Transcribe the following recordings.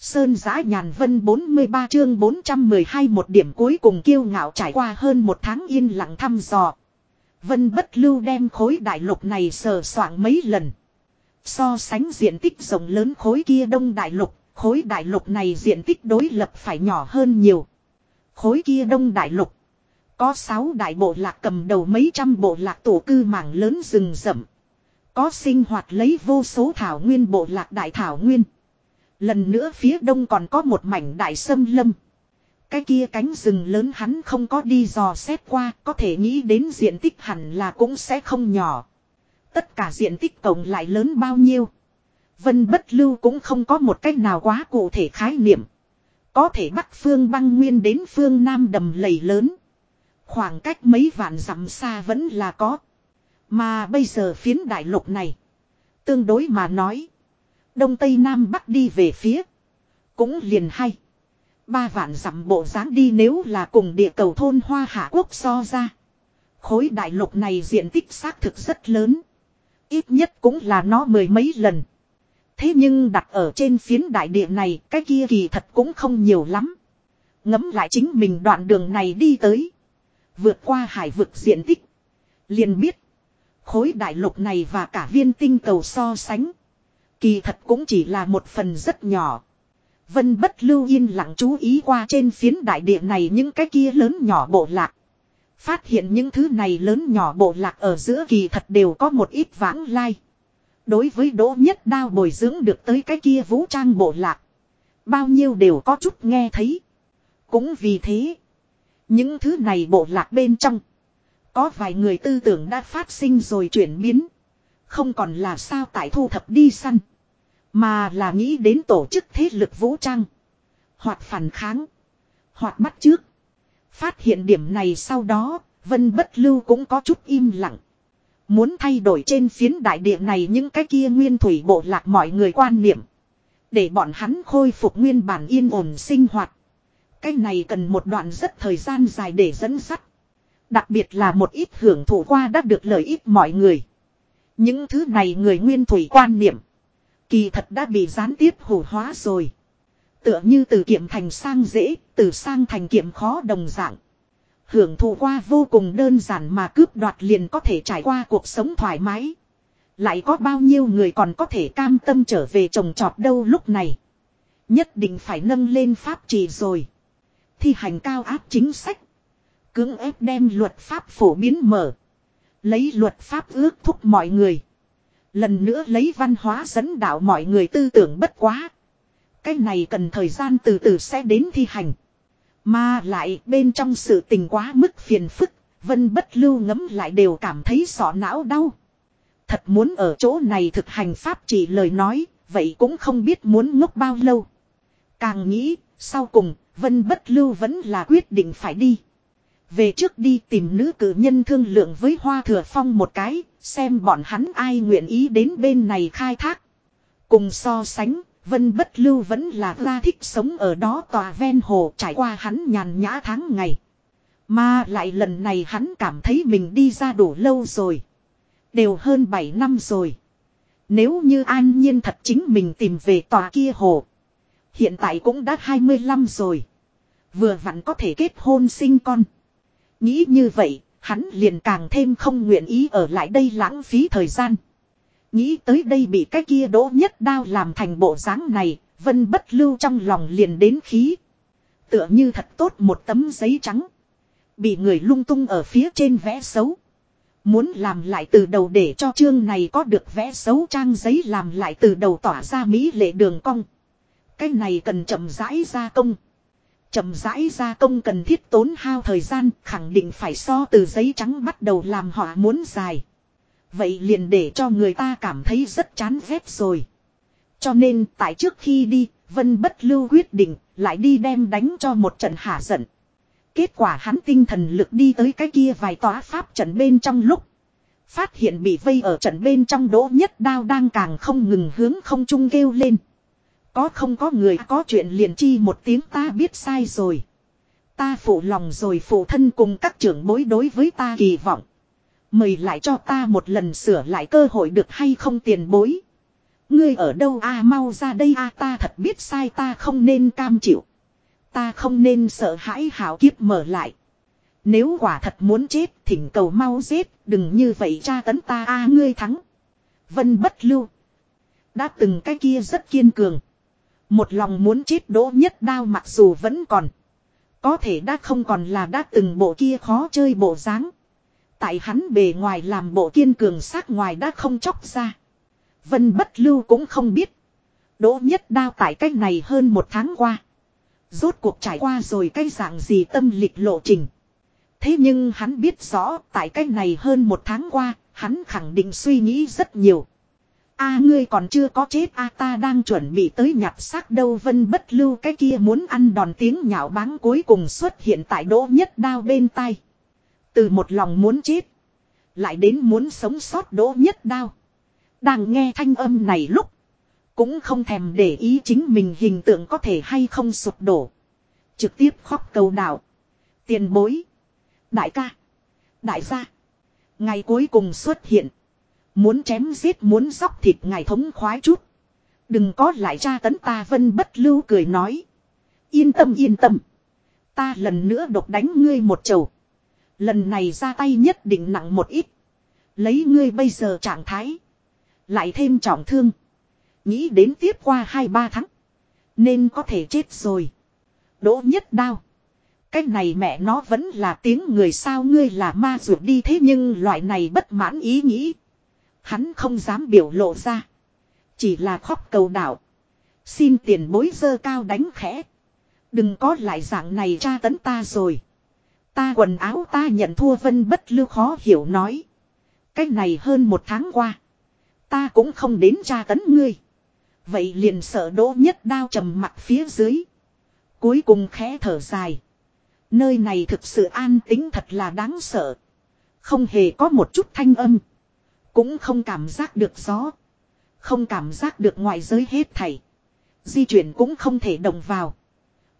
Sơn giã nhàn vân 43 chương 412 một điểm cuối cùng kiêu ngạo trải qua hơn một tháng yên lặng thăm dò. Vân bất lưu đem khối đại lục này sờ soạng mấy lần. So sánh diện tích rộng lớn khối kia đông đại lục, khối đại lục này diện tích đối lập phải nhỏ hơn nhiều. Khối kia đông đại lục. Có 6 đại bộ lạc cầm đầu mấy trăm bộ lạc tổ cư mảng lớn rừng rậm. Có sinh hoạt lấy vô số thảo nguyên bộ lạc đại thảo nguyên. Lần nữa phía đông còn có một mảnh đại sâm lâm. Cái kia cánh rừng lớn hắn không có đi dò xét qua, có thể nghĩ đến diện tích hẳn là cũng sẽ không nhỏ. Tất cả diện tích tổng lại lớn bao nhiêu. Vân bất lưu cũng không có một cách nào quá cụ thể khái niệm. Có thể bắc phương băng nguyên đến phương nam đầm lầy lớn. Khoảng cách mấy vạn dặm xa vẫn là có. Mà bây giờ phiến đại lục này. Tương đối mà nói. Đông Tây Nam Bắc đi về phía. Cũng liền hay. Ba vạn dặm bộ dáng đi nếu là cùng địa cầu thôn Hoa Hạ Quốc so ra. Khối đại lục này diện tích xác thực rất lớn. Ít nhất cũng là nó mười mấy lần. Thế nhưng đặt ở trên phiến đại địa này, cái kia kỳ thật cũng không nhiều lắm. Ngấm lại chính mình đoạn đường này đi tới. Vượt qua hải vực diện tích. Liền biết. Khối đại lục này và cả viên tinh cầu so sánh. Kỳ thật cũng chỉ là một phần rất nhỏ. Vân bất lưu yên lặng chú ý qua trên phiến đại địa này những cái kia lớn nhỏ bộ lạc. Phát hiện những thứ này lớn nhỏ bộ lạc ở giữa kỳ thật đều có một ít vãng lai. Đối với đỗ nhất đao bồi dưỡng được tới cái kia vũ trang bộ lạc. Bao nhiêu đều có chút nghe thấy. Cũng vì thế. Những thứ này bộ lạc bên trong. Có vài người tư tưởng đã phát sinh rồi chuyển biến. Không còn là sao tại thu thập đi săn. Mà là nghĩ đến tổ chức thế lực vũ trang. Hoặc phản kháng. Hoặc bắt trước. Phát hiện điểm này sau đó, Vân Bất Lưu cũng có chút im lặng. Muốn thay đổi trên phiến đại địa này những cái kia nguyên thủy bộ lạc mọi người quan niệm. Để bọn hắn khôi phục nguyên bản yên ổn sinh hoạt. Cái này cần một đoạn rất thời gian dài để dẫn dắt. Đặc biệt là một ít hưởng thụ qua đã được lợi ích mọi người. Những thứ này người nguyên thủy quan niệm. Kỳ thật đã bị gián tiếp hủ hóa rồi. Tựa như từ kiệm thành sang dễ, từ sang thành kiệm khó đồng dạng. Hưởng thụ qua vô cùng đơn giản mà cướp đoạt liền có thể trải qua cuộc sống thoải mái. Lại có bao nhiêu người còn có thể cam tâm trở về trồng trọt đâu lúc này. Nhất định phải nâng lên pháp trì rồi. Thi hành cao áp chính sách. Cưỡng ép đem luật pháp phổ biến mở. Lấy luật pháp ước thúc mọi người. Lần nữa lấy văn hóa dẫn đạo mọi người tư tưởng bất quá. Cái này cần thời gian từ từ sẽ đến thi hành. Mà lại bên trong sự tình quá mức phiền phức, vân bất lưu ngấm lại đều cảm thấy sọ não đau. Thật muốn ở chỗ này thực hành pháp chỉ lời nói, vậy cũng không biết muốn ngốc bao lâu. Càng nghĩ, sau cùng, vân bất lưu vẫn là quyết định phải đi. Về trước đi tìm nữ cử nhân thương lượng với Hoa Thừa Phong một cái, xem bọn hắn ai nguyện ý đến bên này khai thác. Cùng so sánh, Vân Bất Lưu vẫn là ra thích sống ở đó tòa ven hồ trải qua hắn nhàn nhã tháng ngày. Mà lại lần này hắn cảm thấy mình đi ra đủ lâu rồi. Đều hơn 7 năm rồi. Nếu như an nhiên thật chính mình tìm về tòa kia hồ. Hiện tại cũng đã 25 rồi. Vừa vặn có thể kết hôn sinh con. Nghĩ như vậy, hắn liền càng thêm không nguyện ý ở lại đây lãng phí thời gian. Nghĩ tới đây bị cái kia đỗ nhất đao làm thành bộ dáng này, vân bất lưu trong lòng liền đến khí. Tựa như thật tốt một tấm giấy trắng. Bị người lung tung ở phía trên vẽ xấu. Muốn làm lại từ đầu để cho chương này có được vẽ xấu trang giấy làm lại từ đầu tỏa ra mỹ lệ đường cong. Cái này cần chậm rãi ra công chậm rãi gia công cần thiết tốn hao thời gian khẳng định phải so từ giấy trắng bắt đầu làm họ muốn dài. Vậy liền để cho người ta cảm thấy rất chán ghét rồi. Cho nên tại trước khi đi, Vân bất lưu quyết định lại đi đem đánh cho một trận hạ giận. Kết quả hắn tinh thần lực đi tới cái kia vài tòa pháp trận bên trong lúc. Phát hiện bị vây ở trận bên trong đỗ nhất đao đang càng không ngừng hướng không trung kêu lên. Có không có người, có chuyện liền chi một tiếng ta biết sai rồi. Ta phụ lòng rồi, phụ thân cùng các trưởng bối đối với ta kỳ vọng. Mời lại cho ta một lần sửa lại cơ hội được hay không tiền bối. Ngươi ở đâu a, mau ra đây a, ta thật biết sai, ta không nên cam chịu. Ta không nên sợ hãi hảo kiếp mở lại. Nếu quả thật muốn chết, thỉnh cầu mau giết đừng như vậy tra tấn ta a, ngươi thắng. Vân bất lưu. Đã từng cái kia rất kiên cường. Một lòng muốn chết đỗ nhất đao mặc dù vẫn còn. Có thể đã không còn là đã từng bộ kia khó chơi bộ dáng. Tại hắn bề ngoài làm bộ kiên cường sát ngoài đã không chóc ra. Vân bất lưu cũng không biết. Đỗ nhất đao tại cách này hơn một tháng qua. Rốt cuộc trải qua rồi cái dạng gì tâm lịch lộ trình. Thế nhưng hắn biết rõ tại cách này hơn một tháng qua, hắn khẳng định suy nghĩ rất nhiều a ngươi còn chưa có chết a ta đang chuẩn bị tới nhặt xác đâu vân bất lưu cái kia muốn ăn đòn tiếng nhạo báng cuối cùng xuất hiện tại đỗ nhất đao bên tai. Từ một lòng muốn chết. Lại đến muốn sống sót đỗ nhất đao. Đang nghe thanh âm này lúc. Cũng không thèm để ý chính mình hình tượng có thể hay không sụp đổ. Trực tiếp khóc cầu đạo. Tiền bối. Đại ca. Đại gia. Ngày cuối cùng xuất hiện. Muốn chém giết muốn sóc thịt ngài thống khoái chút. Đừng có lại tra tấn ta vân bất lưu cười nói. Yên tâm yên tâm. Ta lần nữa độc đánh ngươi một chầu. Lần này ra tay nhất định nặng một ít. Lấy ngươi bây giờ trạng thái. Lại thêm trọng thương. Nghĩ đến tiếp qua 2-3 tháng. Nên có thể chết rồi. Đỗ nhất đao. Cái này mẹ nó vẫn là tiếng người sao ngươi là ma ruột đi thế nhưng loại này bất mãn ý nghĩ. Hắn không dám biểu lộ ra. Chỉ là khóc cầu đảo. Xin tiền bối dơ cao đánh khẽ. Đừng có lại dạng này tra tấn ta rồi. Ta quần áo ta nhận thua vân bất lưu khó hiểu nói. Cái này hơn một tháng qua. Ta cũng không đến tra tấn ngươi. Vậy liền sợ đỗ nhất đao trầm mặt phía dưới. Cuối cùng khẽ thở dài. Nơi này thực sự an tính thật là đáng sợ. Không hề có một chút thanh âm. Cũng không cảm giác được gió. Không cảm giác được ngoại giới hết thảy. Di chuyển cũng không thể động vào.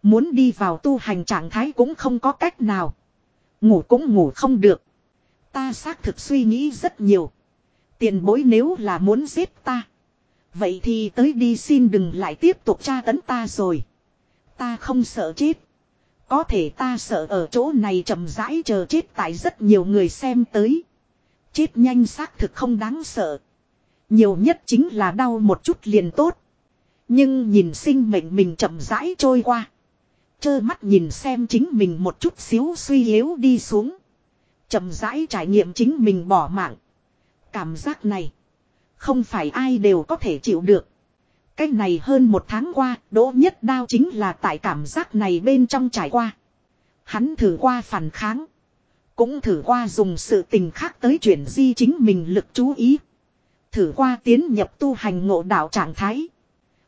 Muốn đi vào tu hành trạng thái cũng không có cách nào. Ngủ cũng ngủ không được. Ta xác thực suy nghĩ rất nhiều. Tiền bối nếu là muốn giết ta. Vậy thì tới đi xin đừng lại tiếp tục tra tấn ta rồi. Ta không sợ chết. Có thể ta sợ ở chỗ này chậm rãi chờ chết tại rất nhiều người xem tới. Chết nhanh xác thực không đáng sợ. Nhiều nhất chính là đau một chút liền tốt. Nhưng nhìn sinh mệnh mình chậm rãi trôi qua. Chơ mắt nhìn xem chính mình một chút xíu suy yếu đi xuống. chậm rãi trải nghiệm chính mình bỏ mạng. Cảm giác này. Không phải ai đều có thể chịu được. Cách này hơn một tháng qua, đỗ nhất đao chính là tại cảm giác này bên trong trải qua. Hắn thử qua phản kháng. Cũng thử qua dùng sự tình khác tới chuyển di chính mình lực chú ý. Thử qua tiến nhập tu hành ngộ đạo trạng thái.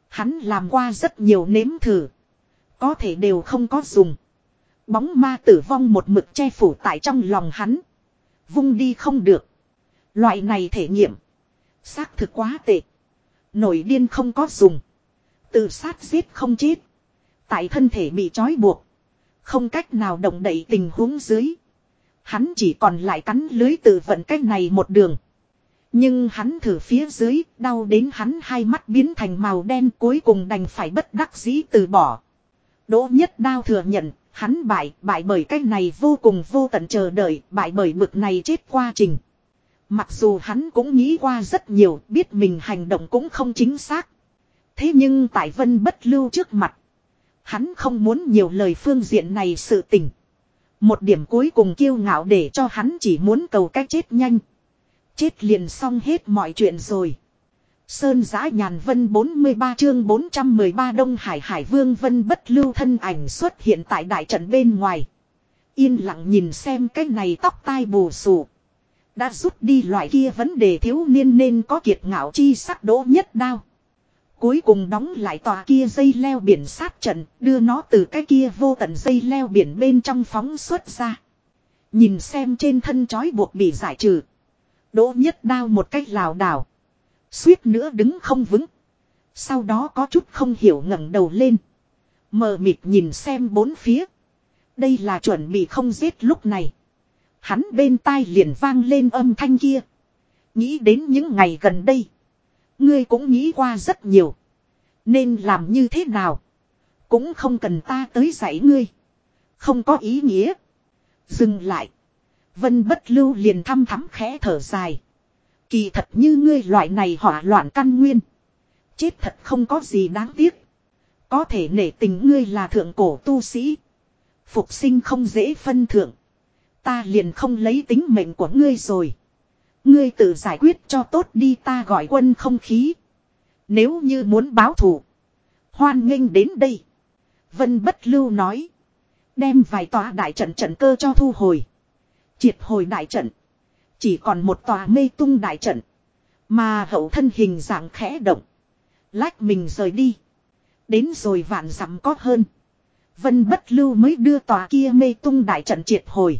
Hắn làm qua rất nhiều nếm thử. Có thể đều không có dùng. Bóng ma tử vong một mực che phủ tại trong lòng hắn. Vung đi không được. Loại này thể nghiệm. Xác thực quá tệ. Nổi điên không có dùng. Tự sát giết không chết. Tại thân thể bị trói buộc. Không cách nào động đậy tình huống dưới. Hắn chỉ còn lại cắn lưới tự vận cách này một đường. Nhưng hắn thử phía dưới, đau đến hắn hai mắt biến thành màu đen cuối cùng đành phải bất đắc dĩ từ bỏ. Đỗ nhất đao thừa nhận, hắn bại, bại bởi cách này vô cùng vô tận chờ đợi, bại bởi mực này chết qua trình. Mặc dù hắn cũng nghĩ qua rất nhiều, biết mình hành động cũng không chính xác. Thế nhưng tại vân bất lưu trước mặt. Hắn không muốn nhiều lời phương diện này sự tình. Một điểm cuối cùng kiêu ngạo để cho hắn chỉ muốn cầu cách chết nhanh. Chết liền xong hết mọi chuyện rồi. Sơn giã nhàn vân 43 chương 413 Đông Hải Hải Vương Vân bất lưu thân ảnh xuất hiện tại đại trận bên ngoài. Yên lặng nhìn xem cái này tóc tai bù xù. Đã rút đi loại kia vấn đề thiếu niên nên có kiệt ngạo chi sắc đỗ nhất đao. Cuối cùng đóng lại tòa kia dây leo biển sát trận, đưa nó từ cái kia vô tận dây leo biển bên trong phóng xuất ra. Nhìn xem trên thân trói buộc bị giải trừ. Đỗ nhất đao một cách lảo đảo. Suýt nữa đứng không vững. Sau đó có chút không hiểu ngẩng đầu lên. Mờ mịt nhìn xem bốn phía. Đây là chuẩn bị không giết lúc này. Hắn bên tai liền vang lên âm thanh kia. Nghĩ đến những ngày gần đây. Ngươi cũng nghĩ qua rất nhiều. Nên làm như thế nào? Cũng không cần ta tới dạy ngươi. Không có ý nghĩa. Dừng lại. Vân bất lưu liền thăm thắm khẽ thở dài. Kỳ thật như ngươi loại này hỏa loạn căn nguyên. Chết thật không có gì đáng tiếc. Có thể nể tình ngươi là thượng cổ tu sĩ. Phục sinh không dễ phân thượng. Ta liền không lấy tính mệnh của ngươi rồi. Ngươi tự giải quyết cho tốt đi ta gọi quân không khí. Nếu như muốn báo thù. Hoan nghênh đến đây. Vân bất lưu nói. Đem vài tòa đại trận trận cơ cho thu hồi. Triệt hồi đại trận. Chỉ còn một tòa mê tung đại trận. Mà hậu thân hình dạng khẽ động. Lách mình rời đi. Đến rồi vạn dặm có hơn. Vân bất lưu mới đưa tòa kia mê tung đại trận triệt hồi.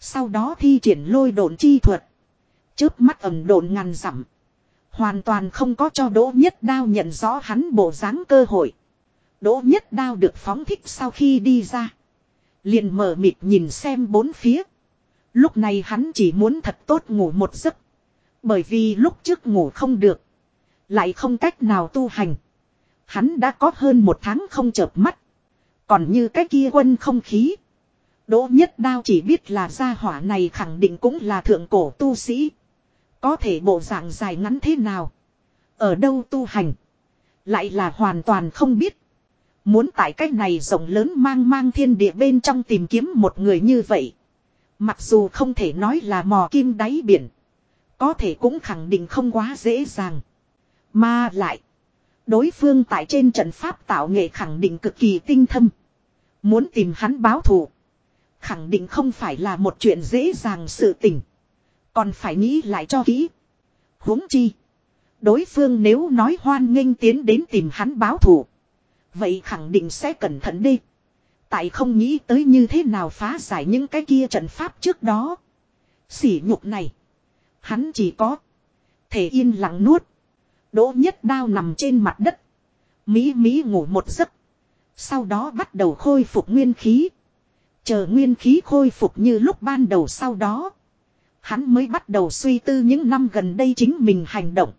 Sau đó thi triển lôi đồn chi thuật. Chớp mắt ẩm đồn ngàn dặm. Hoàn toàn không có cho Đỗ Nhất Đao nhận rõ hắn bộ dáng cơ hội. Đỗ Nhất Đao được phóng thích sau khi đi ra. Liền mở mịt nhìn xem bốn phía. Lúc này hắn chỉ muốn thật tốt ngủ một giấc. Bởi vì lúc trước ngủ không được. Lại không cách nào tu hành. Hắn đã có hơn một tháng không chợp mắt. Còn như cái kia quân không khí. Đỗ nhất đao chỉ biết là gia hỏa này khẳng định cũng là thượng cổ tu sĩ. Có thể bộ dạng dài ngắn thế nào. Ở đâu tu hành. Lại là hoàn toàn không biết. Muốn tại cách này rộng lớn mang mang thiên địa bên trong tìm kiếm một người như vậy. Mặc dù không thể nói là mò kim đáy biển. Có thể cũng khẳng định không quá dễ dàng. Mà lại. Đối phương tại trên trận pháp tạo nghệ khẳng định cực kỳ tinh thâm. Muốn tìm hắn báo thù. Khẳng định không phải là một chuyện dễ dàng sự tình. Còn phải nghĩ lại cho kỹ. huống chi. Đối phương nếu nói hoan nghênh tiến đến tìm hắn báo thù. Vậy khẳng định sẽ cẩn thận đi. Tại không nghĩ tới như thế nào phá giải những cái kia trận pháp trước đó. Sỉ nhục này. Hắn chỉ có. Thể yên lặng nuốt. Đỗ nhất đao nằm trên mặt đất. Mỹ Mỹ ngủ một giấc. Sau đó bắt đầu khôi phục nguyên khí. Chờ nguyên khí khôi phục như lúc ban đầu sau đó. Hắn mới bắt đầu suy tư những năm gần đây chính mình hành động.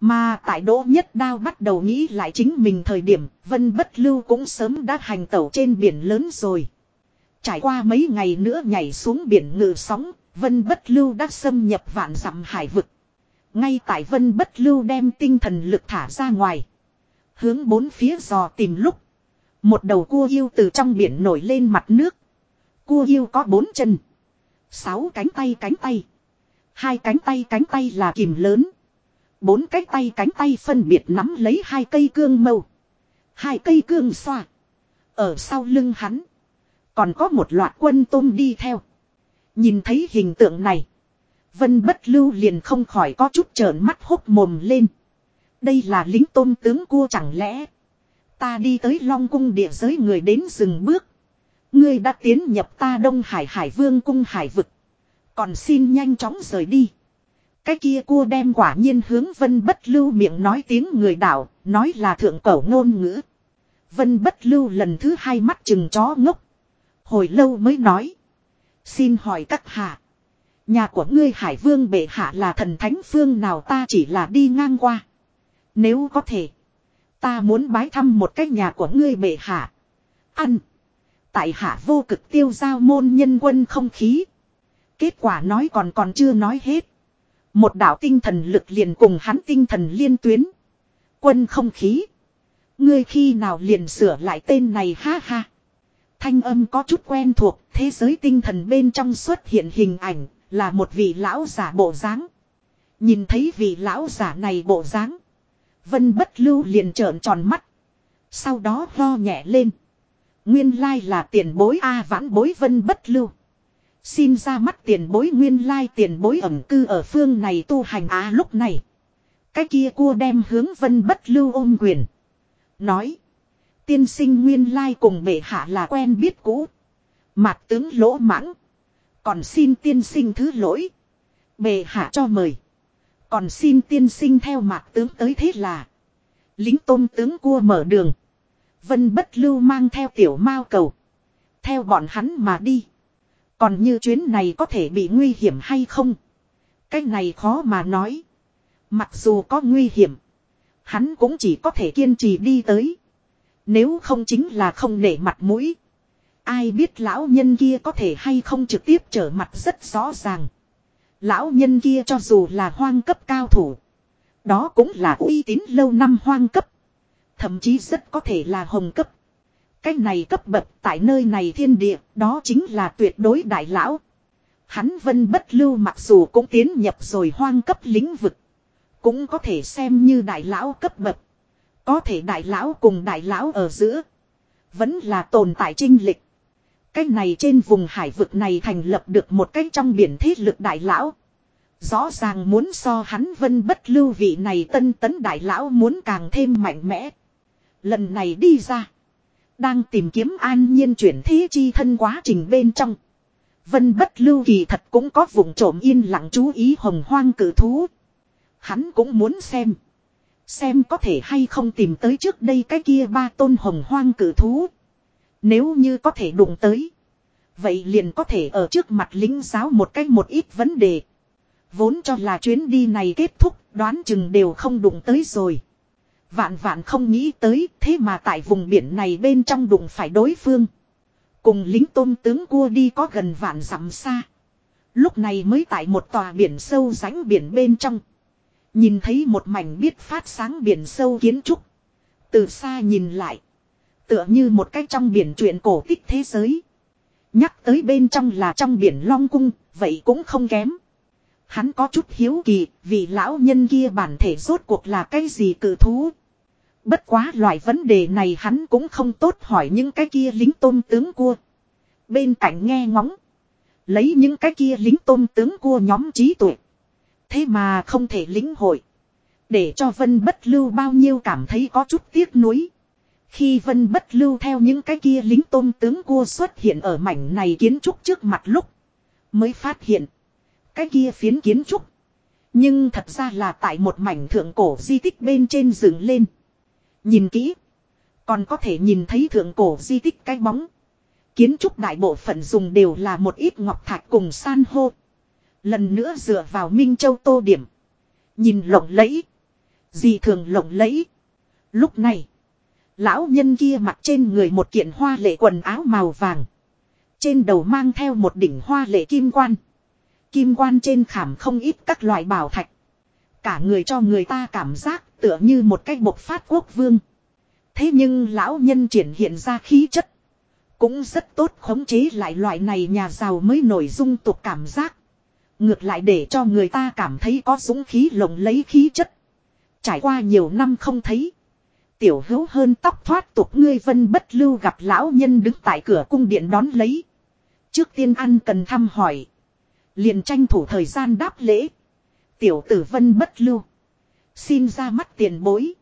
Mà tại đỗ nhất đao bắt đầu nghĩ lại chính mình thời điểm, vân bất lưu cũng sớm đã hành tẩu trên biển lớn rồi. Trải qua mấy ngày nữa nhảy xuống biển ngự sóng, vân bất lưu đã xâm nhập vạn dặm hải vực. Ngay tại vân bất lưu đem tinh thần lực thả ra ngoài. Hướng bốn phía dò tìm lúc. Một đầu cua yêu từ trong biển nổi lên mặt nước. Cua yêu có bốn chân. Sáu cánh tay cánh tay. Hai cánh tay cánh tay là kìm lớn. Bốn cái tay cánh tay phân biệt nắm lấy hai cây cương mâu. Hai cây cương xoa. Ở sau lưng hắn. Còn có một loạt quân tôm đi theo. Nhìn thấy hình tượng này. Vân bất lưu liền không khỏi có chút trợn mắt hốc mồm lên. Đây là lính tôm tướng cua chẳng lẽ. Ta đi tới long cung địa giới người đến dừng bước. Ngươi đã tiến nhập ta Đông Hải Hải Vương cung hải vực. Còn xin nhanh chóng rời đi. Cái kia cua đem quả nhiên hướng vân bất lưu miệng nói tiếng người đảo, nói là thượng cổ ngôn ngữ. Vân bất lưu lần thứ hai mắt chừng chó ngốc. Hồi lâu mới nói. Xin hỏi các hạ. Nhà của ngươi hải vương bệ hạ là thần thánh phương nào ta chỉ là đi ngang qua. Nếu có thể. Ta muốn bái thăm một cái nhà của ngươi bệ hạ. Ăn. Tại hạ vô cực tiêu giao môn nhân quân không khí. Kết quả nói còn còn chưa nói hết. Một đạo tinh thần lực liền cùng hắn tinh thần liên tuyến. Quân không khí. Ngươi khi nào liền sửa lại tên này ha ha. Thanh âm có chút quen thuộc, thế giới tinh thần bên trong xuất hiện hình ảnh, là một vị lão giả bộ dáng. Nhìn thấy vị lão giả này bộ dáng. Vân bất lưu liền trợn tròn mắt. Sau đó lo nhẹ lên. Nguyên lai là tiền bối A vãn bối vân bất lưu. Xin ra mắt tiền bối nguyên lai tiền bối ẩm cư ở phương này tu hành á lúc này. Cái kia cua đem hướng vân bất lưu ôm quyền. Nói. Tiên sinh nguyên lai cùng bệ hạ là quen biết cũ. Mạc tướng lỗ mãng. Còn xin tiên sinh thứ lỗi. Bệ hạ cho mời. Còn xin tiên sinh theo mạc tướng tới thế là. Lính tôm tướng cua mở đường. Vân bất lưu mang theo tiểu mao cầu. Theo bọn hắn mà đi. Còn như chuyến này có thể bị nguy hiểm hay không? Cái này khó mà nói. Mặc dù có nguy hiểm. Hắn cũng chỉ có thể kiên trì đi tới. Nếu không chính là không để mặt mũi. Ai biết lão nhân kia có thể hay không trực tiếp trở mặt rất rõ ràng. Lão nhân kia cho dù là hoang cấp cao thủ. Đó cũng là uy tín lâu năm hoang cấp. Thậm chí rất có thể là hồng cấp. Cái này cấp bậc tại nơi này thiên địa, đó chính là tuyệt đối đại lão. Hắn vân bất lưu mặc dù cũng tiến nhập rồi hoang cấp lĩnh vực. Cũng có thể xem như đại lão cấp bậc. Có thể đại lão cùng đại lão ở giữa. Vẫn là tồn tại trinh lịch. Cái này trên vùng hải vực này thành lập được một cái trong biển thế lực đại lão. Rõ ràng muốn so hắn vân bất lưu vị này tân tấn đại lão muốn càng thêm mạnh mẽ. Lần này đi ra. Đang tìm kiếm an nhiên chuyển thế chi thân quá trình bên trong. Vân bất lưu kỳ thật cũng có vùng trộm yên lặng chú ý hồng hoang cử thú. Hắn cũng muốn xem. Xem có thể hay không tìm tới trước đây cái kia ba tôn hồng hoang cử thú. Nếu như có thể đụng tới. Vậy liền có thể ở trước mặt lính giáo một cách một ít vấn đề. Vốn cho là chuyến đi này kết thúc, đoán chừng đều không đụng tới rồi. Vạn vạn không nghĩ tới thế mà tại vùng biển này bên trong đụng phải đối phương. Cùng lính tôm tướng cua đi có gần vạn dặm xa. Lúc này mới tại một tòa biển sâu ránh biển bên trong. Nhìn thấy một mảnh biết phát sáng biển sâu kiến trúc. Từ xa nhìn lại. Tựa như một cách trong biển truyện cổ tích thế giới. Nhắc tới bên trong là trong biển long cung, vậy cũng không kém. Hắn có chút hiếu kỳ, vì lão nhân kia bản thể rốt cuộc là cái gì cử thú. Bất quá loại vấn đề này hắn cũng không tốt hỏi những cái kia lính tôm tướng cua. Bên cạnh nghe ngóng. Lấy những cái kia lính tôm tướng cua nhóm trí tuệ. Thế mà không thể lính hội. Để cho Vân Bất Lưu bao nhiêu cảm thấy có chút tiếc nuối. Khi Vân Bất Lưu theo những cái kia lính tôm tướng cua xuất hiện ở mảnh này kiến trúc trước mặt lúc. Mới phát hiện. Cái kia phiến kiến trúc. Nhưng thật ra là tại một mảnh thượng cổ di tích bên trên dựng lên. Nhìn kỹ. Còn có thể nhìn thấy thượng cổ di tích cái bóng. Kiến trúc đại bộ phận dùng đều là một ít ngọc thạch cùng san hô. Lần nữa dựa vào Minh Châu tô điểm. Nhìn lộng lẫy. Gì thường lộng lẫy. Lúc này. Lão nhân kia mặc trên người một kiện hoa lệ quần áo màu vàng. Trên đầu mang theo một đỉnh hoa lệ kim quan. Kim quan trên khảm không ít các loại bảo thạch. Cả người cho người ta cảm giác tựa như một cái bộc phát quốc vương. Thế nhưng lão nhân triển hiện ra khí chất. Cũng rất tốt khống chế lại loại này nhà giàu mới nổi dung tục cảm giác. Ngược lại để cho người ta cảm thấy có dũng khí lồng lấy khí chất. Trải qua nhiều năm không thấy. Tiểu hữu hơn tóc thoát tục ngươi vân bất lưu gặp lão nhân đứng tại cửa cung điện đón lấy. Trước tiên ăn cần thăm hỏi. Liền tranh thủ thời gian đáp lễ. Tiểu tử vân bất lưu. Xin ra mắt tiền bối.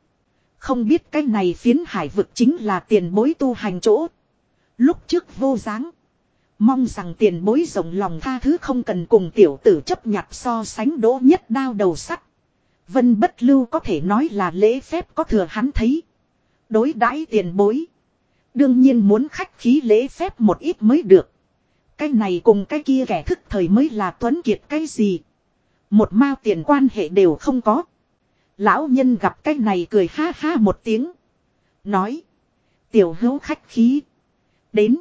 Không biết cái này phiến hải vực chính là tiền bối tu hành chỗ. Lúc trước vô dáng. Mong rằng tiền bối rộng lòng tha thứ không cần cùng tiểu tử chấp nhặt so sánh đỗ nhất đao đầu sắt. Vân bất lưu có thể nói là lễ phép có thừa hắn thấy. Đối đãi tiền bối. Đương nhiên muốn khách khí lễ phép một ít mới được. Cái này cùng cái kia kẻ thức thời mới là tuấn kiệt cái gì. Một mao tiền quan hệ đều không có. Lão nhân gặp cái này cười ha ha một tiếng. Nói. Tiểu hữu khách khí. Đến.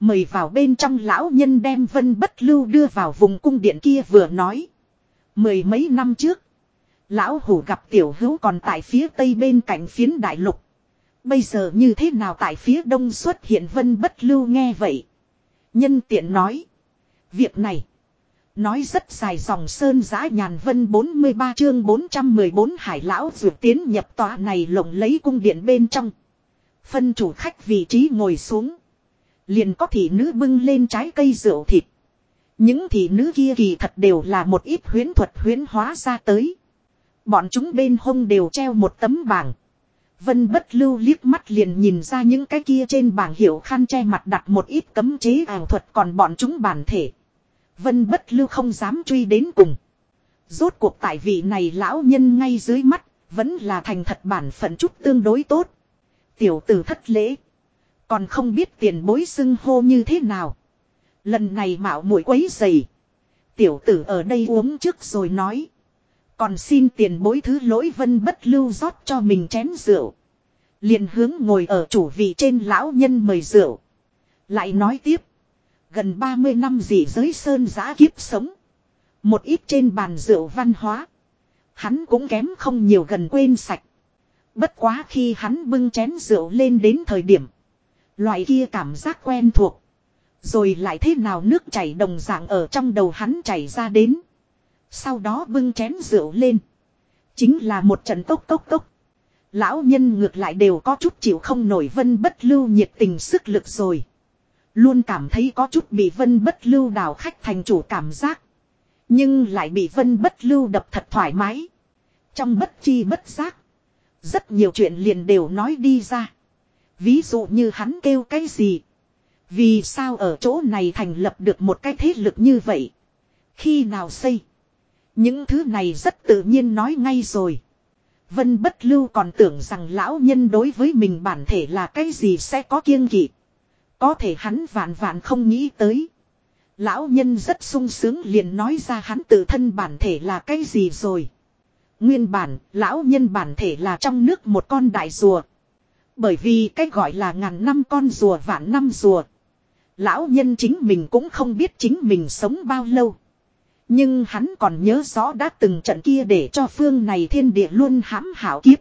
Mời vào bên trong lão nhân đem vân bất lưu đưa vào vùng cung điện kia vừa nói. Mười mấy năm trước. Lão hủ gặp tiểu hữu còn tại phía tây bên cạnh phiến đại lục. Bây giờ như thế nào tại phía đông xuất hiện vân bất lưu nghe vậy. Nhân tiện nói. Việc này. Nói rất dài dòng sơn giã nhàn vân 43 chương 414 hải lão vượt tiến nhập tòa này lộng lấy cung điện bên trong. Phân chủ khách vị trí ngồi xuống. Liền có thị nữ bưng lên trái cây rượu thịt. Những thị nữ kia kỳ thật đều là một ít huyến thuật huyến hóa ra tới. Bọn chúng bên hông đều treo một tấm bảng. Vân bất lưu liếc mắt liền nhìn ra những cái kia trên bảng hiệu khăn che mặt đặt một ít cấm chế ảo thuật còn bọn chúng bản thể. Vân bất lưu không dám truy đến cùng. Rốt cuộc tại vị này lão nhân ngay dưới mắt, vẫn là thành thật bản phận chút tương đối tốt. Tiểu tử thất lễ. Còn không biết tiền bối xưng hô như thế nào. Lần này mạo muội quấy dày. Tiểu tử ở đây uống trước rồi nói. Còn xin tiền bối thứ lỗi vân bất lưu rót cho mình chén rượu. liền hướng ngồi ở chủ vị trên lão nhân mời rượu. Lại nói tiếp. Gần 30 năm dị giới sơn giã kiếp sống. Một ít trên bàn rượu văn hóa. Hắn cũng kém không nhiều gần quên sạch. Bất quá khi hắn bưng chén rượu lên đến thời điểm. Loại kia cảm giác quen thuộc. Rồi lại thế nào nước chảy đồng dạng ở trong đầu hắn chảy ra đến. Sau đó bưng chén rượu lên. Chính là một trận tốc tốc tốc. Lão nhân ngược lại đều có chút chịu không nổi vân bất lưu nhiệt tình sức lực rồi. Luôn cảm thấy có chút bị vân bất lưu đào khách thành chủ cảm giác. Nhưng lại bị vân bất lưu đập thật thoải mái. Trong bất chi bất giác. Rất nhiều chuyện liền đều nói đi ra. Ví dụ như hắn kêu cái gì. Vì sao ở chỗ này thành lập được một cái thế lực như vậy. Khi nào xây. Những thứ này rất tự nhiên nói ngay rồi. Vân bất lưu còn tưởng rằng lão nhân đối với mình bản thể là cái gì sẽ có kiêng kỵ. Có thể hắn vạn vạn không nghĩ tới. Lão nhân rất sung sướng liền nói ra hắn tự thân bản thể là cái gì rồi. Nguyên bản, lão nhân bản thể là trong nước một con đại rùa. Bởi vì cách gọi là ngàn năm con rùa vạn năm rùa. Lão nhân chính mình cũng không biết chính mình sống bao lâu. Nhưng hắn còn nhớ rõ đã từng trận kia để cho phương này thiên địa luôn hãm hảo kiếp.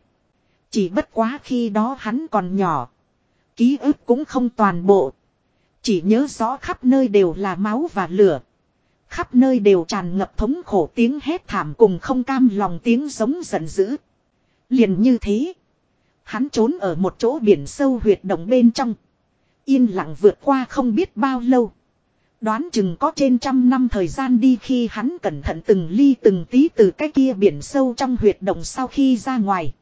Chỉ bất quá khi đó hắn còn nhỏ. Ký ức cũng không toàn bộ. Chỉ nhớ rõ khắp nơi đều là máu và lửa. Khắp nơi đều tràn ngập thống khổ tiếng hét thảm cùng không cam lòng tiếng giống giận dữ. Liền như thế. Hắn trốn ở một chỗ biển sâu huyệt động bên trong. Yên lặng vượt qua không biết bao lâu. Đoán chừng có trên trăm năm thời gian đi khi hắn cẩn thận từng ly từng tí từ cái kia biển sâu trong huyệt động sau khi ra ngoài.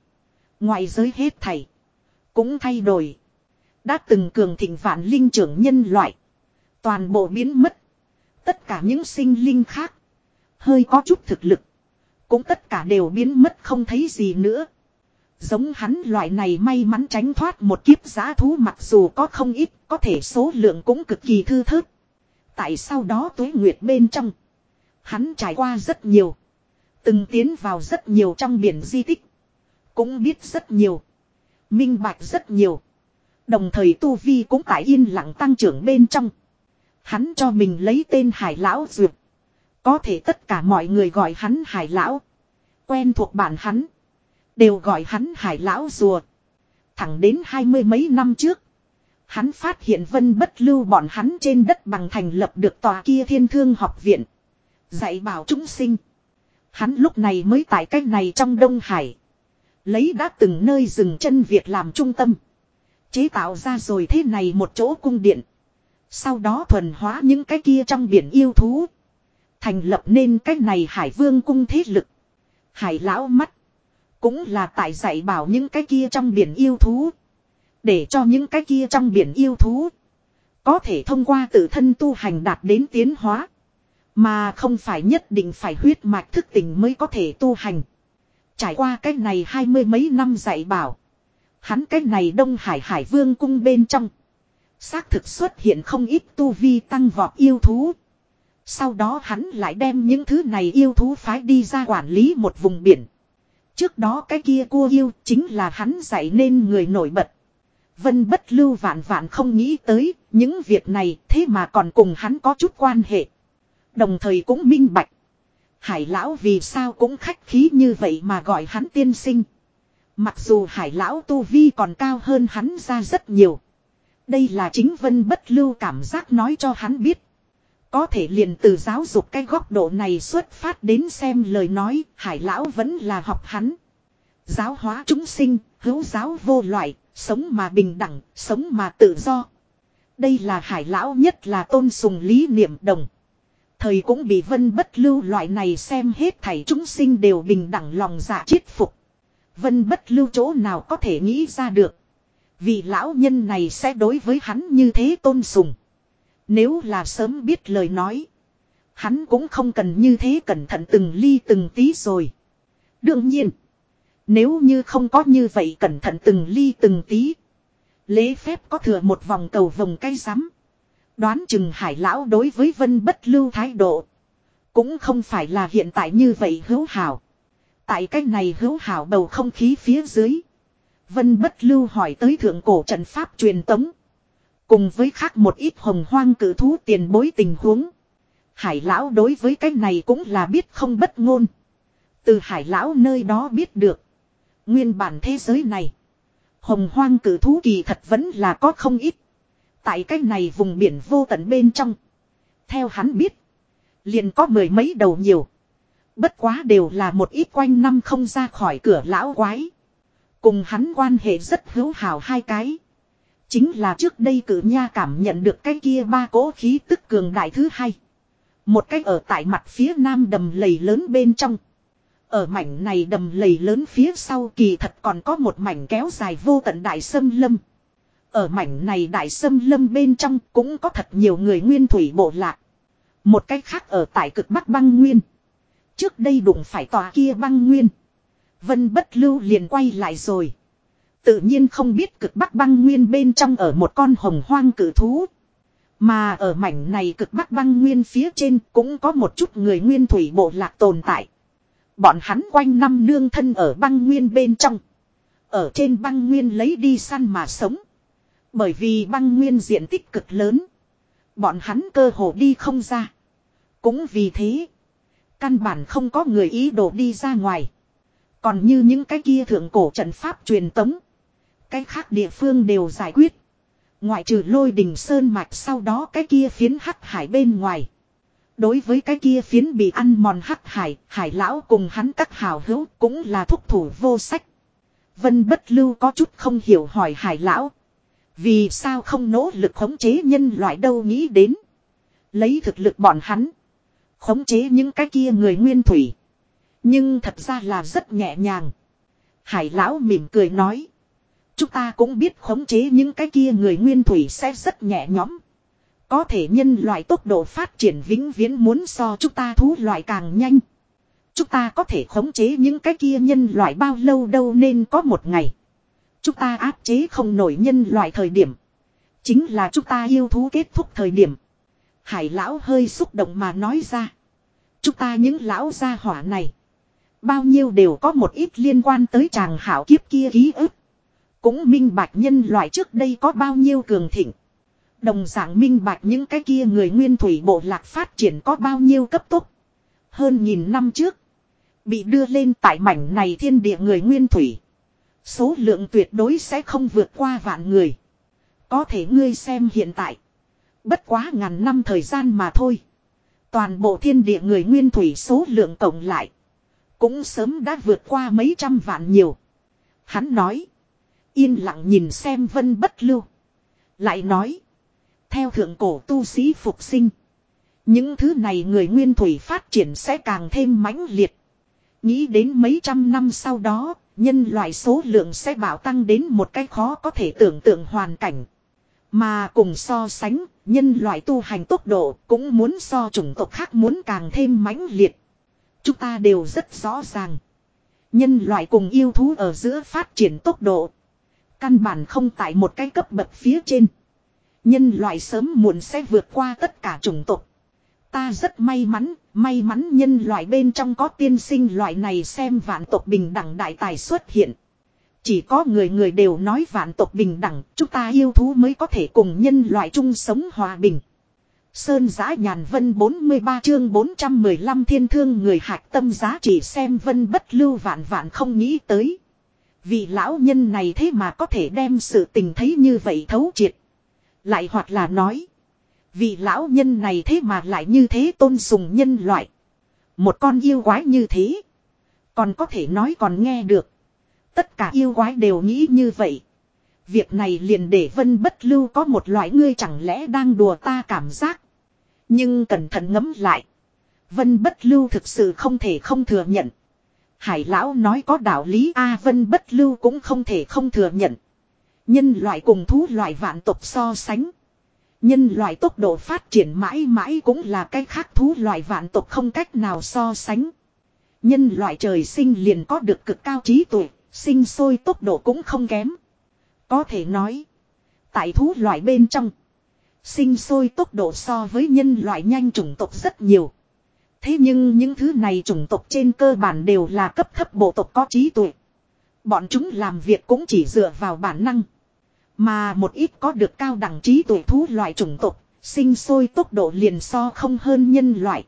Ngoài giới hết thảy. Cũng thay đổi. Đã từng cường thịnh vạn linh trưởng nhân loại. Toàn bộ biến mất. Tất cả những sinh linh khác. Hơi có chút thực lực. Cũng tất cả đều biến mất không thấy gì nữa. Giống hắn loại này may mắn tránh thoát một kiếp giá thú mặc dù có không ít, có thể số lượng cũng cực kỳ thư thớt. Tại sau đó tuế nguyệt bên trong. Hắn trải qua rất nhiều. Từng tiến vào rất nhiều trong biển di tích. Cũng biết rất nhiều. Minh bạch rất nhiều. Đồng thời Tu Vi cũng tại yên lặng tăng trưởng bên trong. Hắn cho mình lấy tên Hải Lão Duyệt. Có thể tất cả mọi người gọi hắn Hải Lão. Quen thuộc bản hắn. Đều gọi hắn Hải Lão Rùa. Thẳng đến hai mươi mấy năm trước. Hắn phát hiện vân bất lưu bọn hắn trên đất bằng thành lập được tòa kia thiên thương học viện. Dạy bảo chúng sinh. Hắn lúc này mới tại cách này trong Đông Hải. Lấy đã từng nơi dừng chân việc làm trung tâm. Chế tạo ra rồi thế này một chỗ cung điện. Sau đó thuần hóa những cái kia trong biển yêu thú. Thành lập nên cái này hải vương cung thế lực. Hải lão mắt. Cũng là tại dạy bảo những cái kia trong biển yêu thú. Để cho những cái kia trong biển yêu thú. Có thể thông qua tự thân tu hành đạt đến tiến hóa. Mà không phải nhất định phải huyết mạch thức tỉnh mới có thể tu hành. Trải qua cái này hai mươi mấy năm dạy bảo. Hắn cái này Đông Hải Hải Vương cung bên trong. Xác thực xuất hiện không ít tu vi tăng vọt yêu thú. Sau đó hắn lại đem những thứ này yêu thú phái đi ra quản lý một vùng biển. Trước đó cái kia cua yêu chính là hắn dạy nên người nổi bật. Vân bất lưu vạn vạn không nghĩ tới, những việc này thế mà còn cùng hắn có chút quan hệ. Đồng thời cũng minh bạch. Hải lão vì sao cũng khách khí như vậy mà gọi hắn tiên sinh. Mặc dù hải lão tu vi còn cao hơn hắn ra rất nhiều. Đây là chính vân bất lưu cảm giác nói cho hắn biết. Có thể liền từ giáo dục cái góc độ này xuất phát đến xem lời nói, hải lão vẫn là học hắn. Giáo hóa chúng sinh, hữu giáo vô loại, sống mà bình đẳng, sống mà tự do. Đây là hải lão nhất là tôn sùng lý niệm đồng. Thời cũng bị vân bất lưu loại này xem hết thảy chúng sinh đều bình đẳng lòng dạ chiết phục. Vân bất lưu chỗ nào có thể nghĩ ra được. Vì lão nhân này sẽ đối với hắn như thế tôn sùng. Nếu là sớm biết lời nói. Hắn cũng không cần như thế cẩn thận từng ly từng tí rồi. Đương nhiên. Nếu như không có như vậy cẩn thận từng ly từng tí. Lễ phép có thừa một vòng cầu vòng cây rắm. Đoán chừng hải lão đối với vân bất lưu thái độ. Cũng không phải là hiện tại như vậy hữu hảo. Tại cách này hữu hảo bầu không khí phía dưới. Vân bất lưu hỏi tới thượng cổ trận pháp truyền tống. Cùng với khác một ít hồng hoang cử thú tiền bối tình huống. Hải lão đối với cái này cũng là biết không bất ngôn. Từ hải lão nơi đó biết được. Nguyên bản thế giới này. Hồng hoang cử thú kỳ thật vẫn là có không ít. Tại cái này vùng biển vô tận bên trong. Theo hắn biết. Liền có mười mấy đầu nhiều. Bất quá đều là một ít quanh năm không ra khỏi cửa lão quái. Cùng hắn quan hệ rất hữu hảo hai cái. Chính là trước đây cử nha cảm nhận được cái kia ba cỗ khí tức cường đại thứ hai. Một cách ở tại mặt phía nam đầm lầy lớn bên trong. Ở mảnh này đầm lầy lớn phía sau kỳ thật còn có một mảnh kéo dài vô tận đại sâm lâm. Ở mảnh này đại sâm lâm bên trong cũng có thật nhiều người nguyên thủy bộ lạc. Một cách khác ở tại cực bắc băng nguyên. Trước đây đụng phải tòa kia băng nguyên. Vân bất lưu liền quay lại rồi. Tự nhiên không biết cực bắc băng nguyên bên trong ở một con hồng hoang cử thú. Mà ở mảnh này cực bắc băng nguyên phía trên cũng có một chút người nguyên thủy bộ lạc tồn tại. Bọn hắn quanh năm nương thân ở băng nguyên bên trong. Ở trên băng nguyên lấy đi săn mà sống. Bởi vì băng nguyên diện tích cực lớn. Bọn hắn cơ hồ đi không ra. Cũng vì thế. Căn bản không có người ý đồ đi ra ngoài. Còn như những cái kia thượng cổ trận pháp truyền tống. Cái khác địa phương đều giải quyết. Ngoại trừ lôi đình sơn mạch sau đó cái kia phiến hắc hải bên ngoài. Đối với cái kia phiến bị ăn mòn hắc hải, hải lão cùng hắn các hào hữu cũng là thúc thủ vô sách. Vân bất lưu có chút không hiểu hỏi hải lão. Vì sao không nỗ lực khống chế nhân loại đâu nghĩ đến. Lấy thực lực bọn hắn. Khống chế những cái kia người nguyên thủy. Nhưng thật ra là rất nhẹ nhàng. Hải lão mỉm cười nói. Chúng ta cũng biết khống chế những cái kia người nguyên thủy sẽ rất nhẹ nhõm. Có thể nhân loại tốc độ phát triển vĩnh viễn muốn so chúng ta thú loại càng nhanh. Chúng ta có thể khống chế những cái kia nhân loại bao lâu đâu nên có một ngày. Chúng ta áp chế không nổi nhân loại thời điểm. Chính là chúng ta yêu thú kết thúc thời điểm. Hải lão hơi xúc động mà nói ra. Chúng ta những lão gia hỏa này. Bao nhiêu đều có một ít liên quan tới chàng hảo kiếp kia ký ức. Cũng minh bạch nhân loại trước đây có bao nhiêu cường thịnh. Đồng dạng minh bạch những cái kia người nguyên thủy bộ lạc phát triển có bao nhiêu cấp tốc. Hơn nghìn năm trước. Bị đưa lên tại mảnh này thiên địa người nguyên thủy. Số lượng tuyệt đối sẽ không vượt qua vạn người. Có thể ngươi xem hiện tại. Bất quá ngàn năm thời gian mà thôi. Toàn bộ thiên địa người nguyên thủy số lượng cộng lại. Cũng sớm đã vượt qua mấy trăm vạn nhiều. Hắn nói. Yên lặng nhìn xem vân bất lưu. Lại nói. Theo thượng cổ tu sĩ phục sinh. Những thứ này người nguyên thủy phát triển sẽ càng thêm mãnh liệt. Nghĩ đến mấy trăm năm sau đó, nhân loại số lượng sẽ bảo tăng đến một cái khó có thể tưởng tượng hoàn cảnh. Mà cùng so sánh, nhân loại tu hành tốc độ cũng muốn so chủng tộc khác muốn càng thêm mãnh liệt. Chúng ta đều rất rõ ràng. Nhân loại cùng yêu thú ở giữa phát triển tốc độ. Căn bản không tại một cái cấp bậc phía trên. Nhân loại sớm muộn sẽ vượt qua tất cả chủng tộc. Ta rất may mắn, may mắn nhân loại bên trong có tiên sinh loại này xem vạn tộc bình đẳng đại tài xuất hiện. Chỉ có người người đều nói vạn tộc bình đẳng, chúng ta yêu thú mới có thể cùng nhân loại chung sống hòa bình. Sơn giã nhàn vân 43 chương 415 thiên thương người hạc tâm giá trị xem vân bất lưu vạn vạn không nghĩ tới. Vị lão nhân này thế mà có thể đem sự tình thấy như vậy thấu triệt. Lại hoặc là nói. Vị lão nhân này thế mà lại như thế tôn sùng nhân loại. Một con yêu quái như thế. Còn có thể nói còn nghe được. Tất cả yêu quái đều nghĩ như vậy. Việc này liền để vân bất lưu có một loại ngươi chẳng lẽ đang đùa ta cảm giác. Nhưng cẩn thận ngấm lại. Vân bất lưu thực sự không thể không thừa nhận. Hải lão nói có đạo lý A vân bất lưu cũng không thể không thừa nhận. Nhân loại cùng thú loại vạn tộc so sánh. Nhân loại tốc độ phát triển mãi mãi cũng là cái khác thú loại vạn tộc không cách nào so sánh. Nhân loại trời sinh liền có được cực cao trí tuệ, sinh sôi tốc độ cũng không kém. Có thể nói, tại thú loại bên trong, sinh sôi tốc độ so với nhân loại nhanh chủng tộc rất nhiều. Thế nhưng những thứ này chủng tộc trên cơ bản đều là cấp thấp bộ tộc có trí tuệ. Bọn chúng làm việc cũng chỉ dựa vào bản năng. Mà một ít có được cao đẳng trí tuệ thú loại chủng tộc, sinh sôi tốc độ liền so không hơn nhân loại.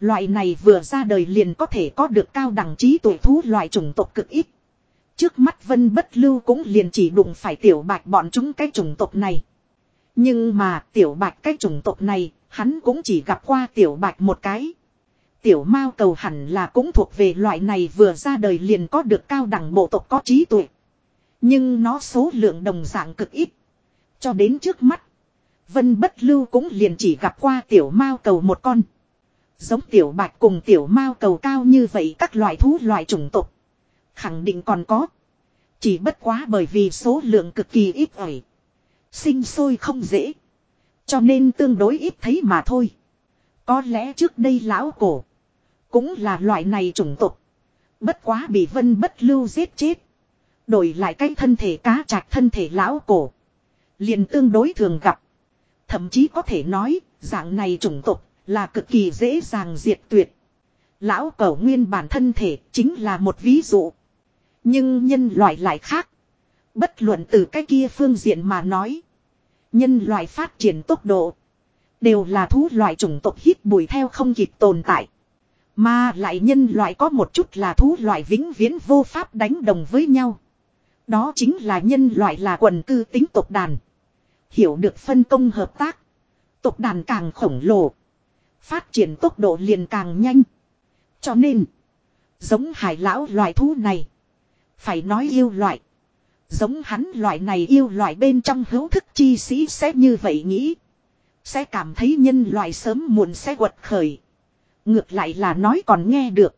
Loại này vừa ra đời liền có thể có được cao đẳng trí tuệ thú loại chủng tộc cực ít. Trước mắt vân bất lưu cũng liền chỉ đụng phải tiểu bạch bọn chúng cái chủng tộc này. Nhưng mà tiểu bạch cái chủng tộc này, hắn cũng chỉ gặp qua tiểu bạch một cái. Tiểu mao cầu hẳn là cũng thuộc về loại này vừa ra đời liền có được cao đẳng bộ tộc có trí tuệ. Nhưng nó số lượng đồng dạng cực ít. Cho đến trước mắt. Vân bất lưu cũng liền chỉ gặp qua tiểu mao cầu một con. Giống tiểu bạch cùng tiểu mao cầu cao như vậy các loại thú loại chủng tộc. Khẳng định còn có. Chỉ bất quá bởi vì số lượng cực kỳ ít ỏi. Sinh sôi không dễ. Cho nên tương đối ít thấy mà thôi. Có lẽ trước đây lão cổ. Cũng là loại này chủng tộc. Bất quá bị vân bất lưu giết chết. Đổi lại cái thân thể cá chạch thân thể lão cổ. liền tương đối thường gặp. Thậm chí có thể nói, dạng này chủng tộc là cực kỳ dễ dàng diệt tuyệt. Lão cổ nguyên bản thân thể chính là một ví dụ. Nhưng nhân loại lại khác. Bất luận từ cái kia phương diện mà nói. Nhân loại phát triển tốc độ. Đều là thú loại chủng tộc hít bụi theo không kịp tồn tại. Mà lại nhân loại có một chút là thú loại vĩnh viễn vô pháp đánh đồng với nhau. Đó chính là nhân loại là quần cư tính tộc đàn. Hiểu được phân công hợp tác. Tộc đàn càng khổng lồ. Phát triển tốc độ liền càng nhanh. Cho nên. Giống hải lão loài thú này. Phải nói yêu loại. Giống hắn loại này yêu loại bên trong hữu thức chi sĩ sẽ như vậy nghĩ. Sẽ cảm thấy nhân loại sớm muộn sẽ quật khởi. Ngược lại là nói còn nghe được.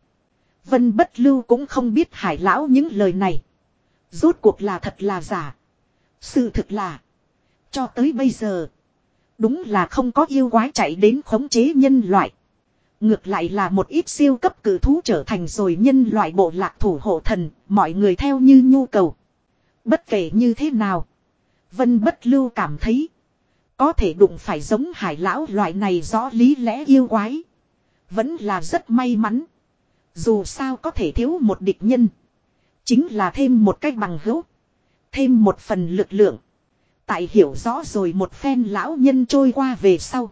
Vân bất lưu cũng không biết hải lão những lời này. Rốt cuộc là thật là giả. Sự thực là. Cho tới bây giờ. Đúng là không có yêu quái chạy đến khống chế nhân loại. Ngược lại là một ít siêu cấp cử thú trở thành rồi nhân loại bộ lạc thủ hộ thần, mọi người theo như nhu cầu. Bất kể như thế nào. Vân bất lưu cảm thấy. Có thể đụng phải giống hải lão loại này rõ lý lẽ yêu quái. Vẫn là rất may mắn. Dù sao có thể thiếu một địch nhân. Chính là thêm một cách bằng hữu. Thêm một phần lực lượng. Tại hiểu rõ rồi một phen lão nhân trôi qua về sau.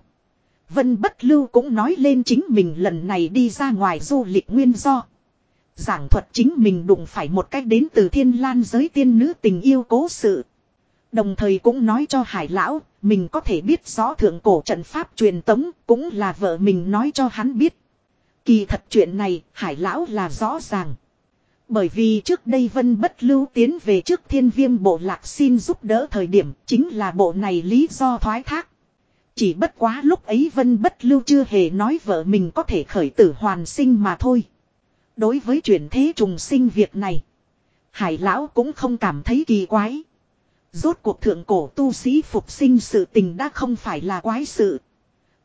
Vân Bất Lưu cũng nói lên chính mình lần này đi ra ngoài du lịch nguyên do. Giảng thuật chính mình đụng phải một cách đến từ thiên lan giới tiên nữ tình yêu cố sự. Đồng thời cũng nói cho hải lão, mình có thể biết rõ thượng cổ trận pháp truyền tống, cũng là vợ mình nói cho hắn biết. Kỳ thật chuyện này, hải lão là rõ ràng. Bởi vì trước đây Vân Bất Lưu tiến về trước thiên viêm bộ lạc xin giúp đỡ thời điểm chính là bộ này lý do thoái thác. Chỉ bất quá lúc ấy Vân Bất Lưu chưa hề nói vợ mình có thể khởi tử hoàn sinh mà thôi. Đối với chuyển thế trùng sinh việc này, Hải Lão cũng không cảm thấy kỳ quái. Rốt cuộc thượng cổ tu sĩ phục sinh sự tình đã không phải là quái sự.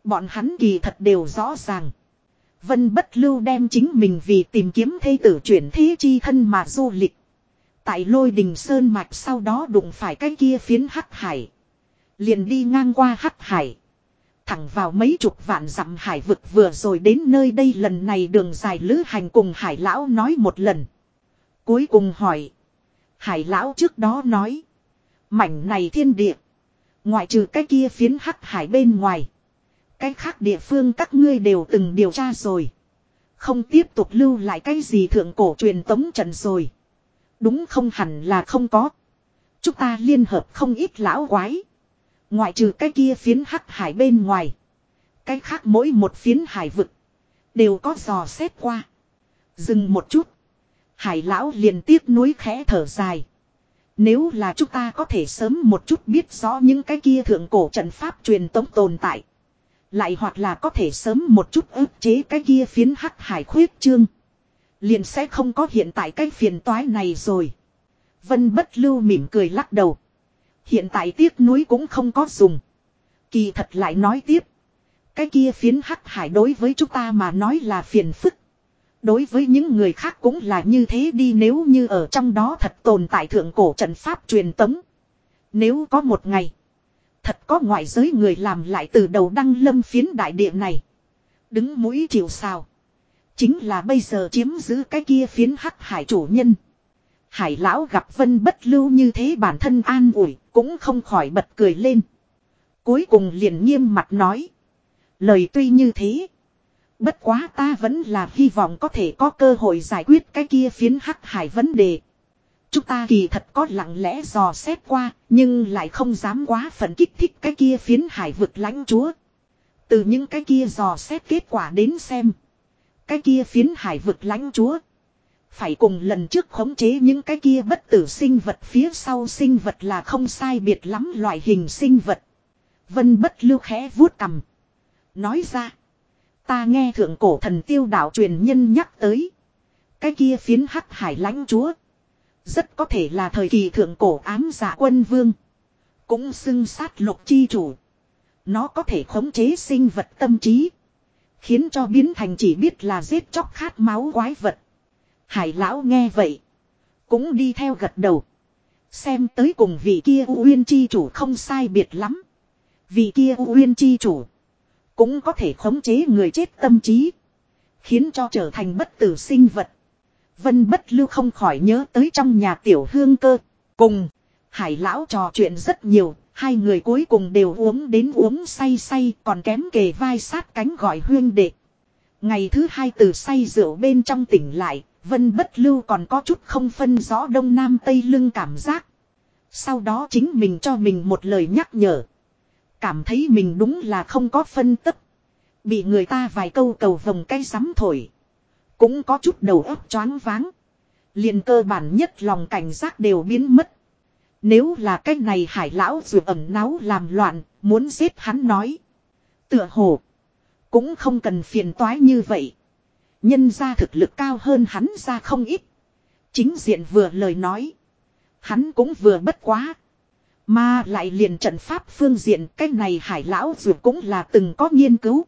Bọn hắn kỳ thật đều rõ ràng. Vân bất lưu đem chính mình vì tìm kiếm thê tử chuyển thế chi thân mà du lịch. Tại lôi đình sơn mạch sau đó đụng phải cái kia phiến hắc hải. Liền đi ngang qua hắc hải. Thẳng vào mấy chục vạn dặm hải vực vừa rồi đến nơi đây lần này đường dài lữ hành cùng hải lão nói một lần. Cuối cùng hỏi. Hải lão trước đó nói. Mảnh này thiên địa. Ngoại trừ cái kia phiến hắc hải bên ngoài. Cái khác địa phương các ngươi đều từng điều tra rồi. Không tiếp tục lưu lại cái gì thượng cổ truyền tống trận rồi. Đúng không hẳn là không có. Chúng ta liên hợp không ít lão quái. Ngoại trừ cái kia phiến hắc hải bên ngoài. Cái khác mỗi một phiến hải vực. Đều có dò xét qua. Dừng một chút. Hải lão liền tiếp núi khẽ thở dài. Nếu là chúng ta có thể sớm một chút biết rõ những cái kia thượng cổ trận pháp truyền tống tồn tại. Lại hoặc là có thể sớm một chút ức chế cái kia phiến hắc hải khuyết trương. Liền sẽ không có hiện tại cái phiền toái này rồi. Vân bất lưu mỉm cười lắc đầu. Hiện tại tiếc núi cũng không có dùng. Kỳ thật lại nói tiếp. Cái kia phiến hắc hải đối với chúng ta mà nói là phiền phức. Đối với những người khác cũng là như thế đi nếu như ở trong đó thật tồn tại thượng cổ trận pháp truyền tống. Nếu có một ngày. Thật có ngoại giới người làm lại từ đầu đăng lâm phiến đại địa này. Đứng mũi chịu sao. Chính là bây giờ chiếm giữ cái kia phiến hắc hải chủ nhân. Hải lão gặp vân bất lưu như thế bản thân an ủi, cũng không khỏi bật cười lên. Cuối cùng liền nghiêm mặt nói. Lời tuy như thế. Bất quá ta vẫn là hy vọng có thể có cơ hội giải quyết cái kia phiến hắc hải vấn đề. Chúng ta kỳ thật có lặng lẽ dò xét qua, nhưng lại không dám quá phận kích thích cái kia phiến hải vực lãnh chúa. Từ những cái kia dò xét kết quả đến xem. Cái kia phiến hải vực lãnh chúa. Phải cùng lần trước khống chế những cái kia bất tử sinh vật phía sau sinh vật là không sai biệt lắm loại hình sinh vật. Vân bất lưu khẽ vuốt cầm. Nói ra. Ta nghe thượng cổ thần tiêu đạo truyền nhân nhắc tới. Cái kia phiến hắc hải lãnh chúa. Rất có thể là thời kỳ thượng cổ ám giả quân vương. Cũng xưng sát lục chi chủ. Nó có thể khống chế sinh vật tâm trí. Khiến cho biến thành chỉ biết là giết chóc khát máu quái vật. Hải lão nghe vậy. Cũng đi theo gật đầu. Xem tới cùng vị kia uyên chi chủ không sai biệt lắm. Vị kia uyên chi chủ. Cũng có thể khống chế người chết tâm trí. Khiến cho trở thành bất tử sinh vật. Vân bất lưu không khỏi nhớ tới trong nhà tiểu hương cơ. Cùng. Hải lão trò chuyện rất nhiều. Hai người cuối cùng đều uống đến uống say say còn kém kề vai sát cánh gọi huyên đệ. Ngày thứ hai từ say rượu bên trong tỉnh lại, Vân bất lưu còn có chút không phân rõ đông nam tây lưng cảm giác. Sau đó chính mình cho mình một lời nhắc nhở. Cảm thấy mình đúng là không có phân tức. Bị người ta vài câu cầu vòng cây sắm thổi. Cũng có chút đầu óc choáng váng. liền cơ bản nhất lòng cảnh giác đều biến mất. Nếu là cái này hải lão dù ẩm náu làm loạn, muốn giết hắn nói. Tựa hồ. Cũng không cần phiền toái như vậy. Nhân ra thực lực cao hơn hắn ra không ít. Chính diện vừa lời nói. Hắn cũng vừa bất quá. Mà lại liền trận pháp phương diện, cái này hải lão dù cũng là từng có nghiên cứu.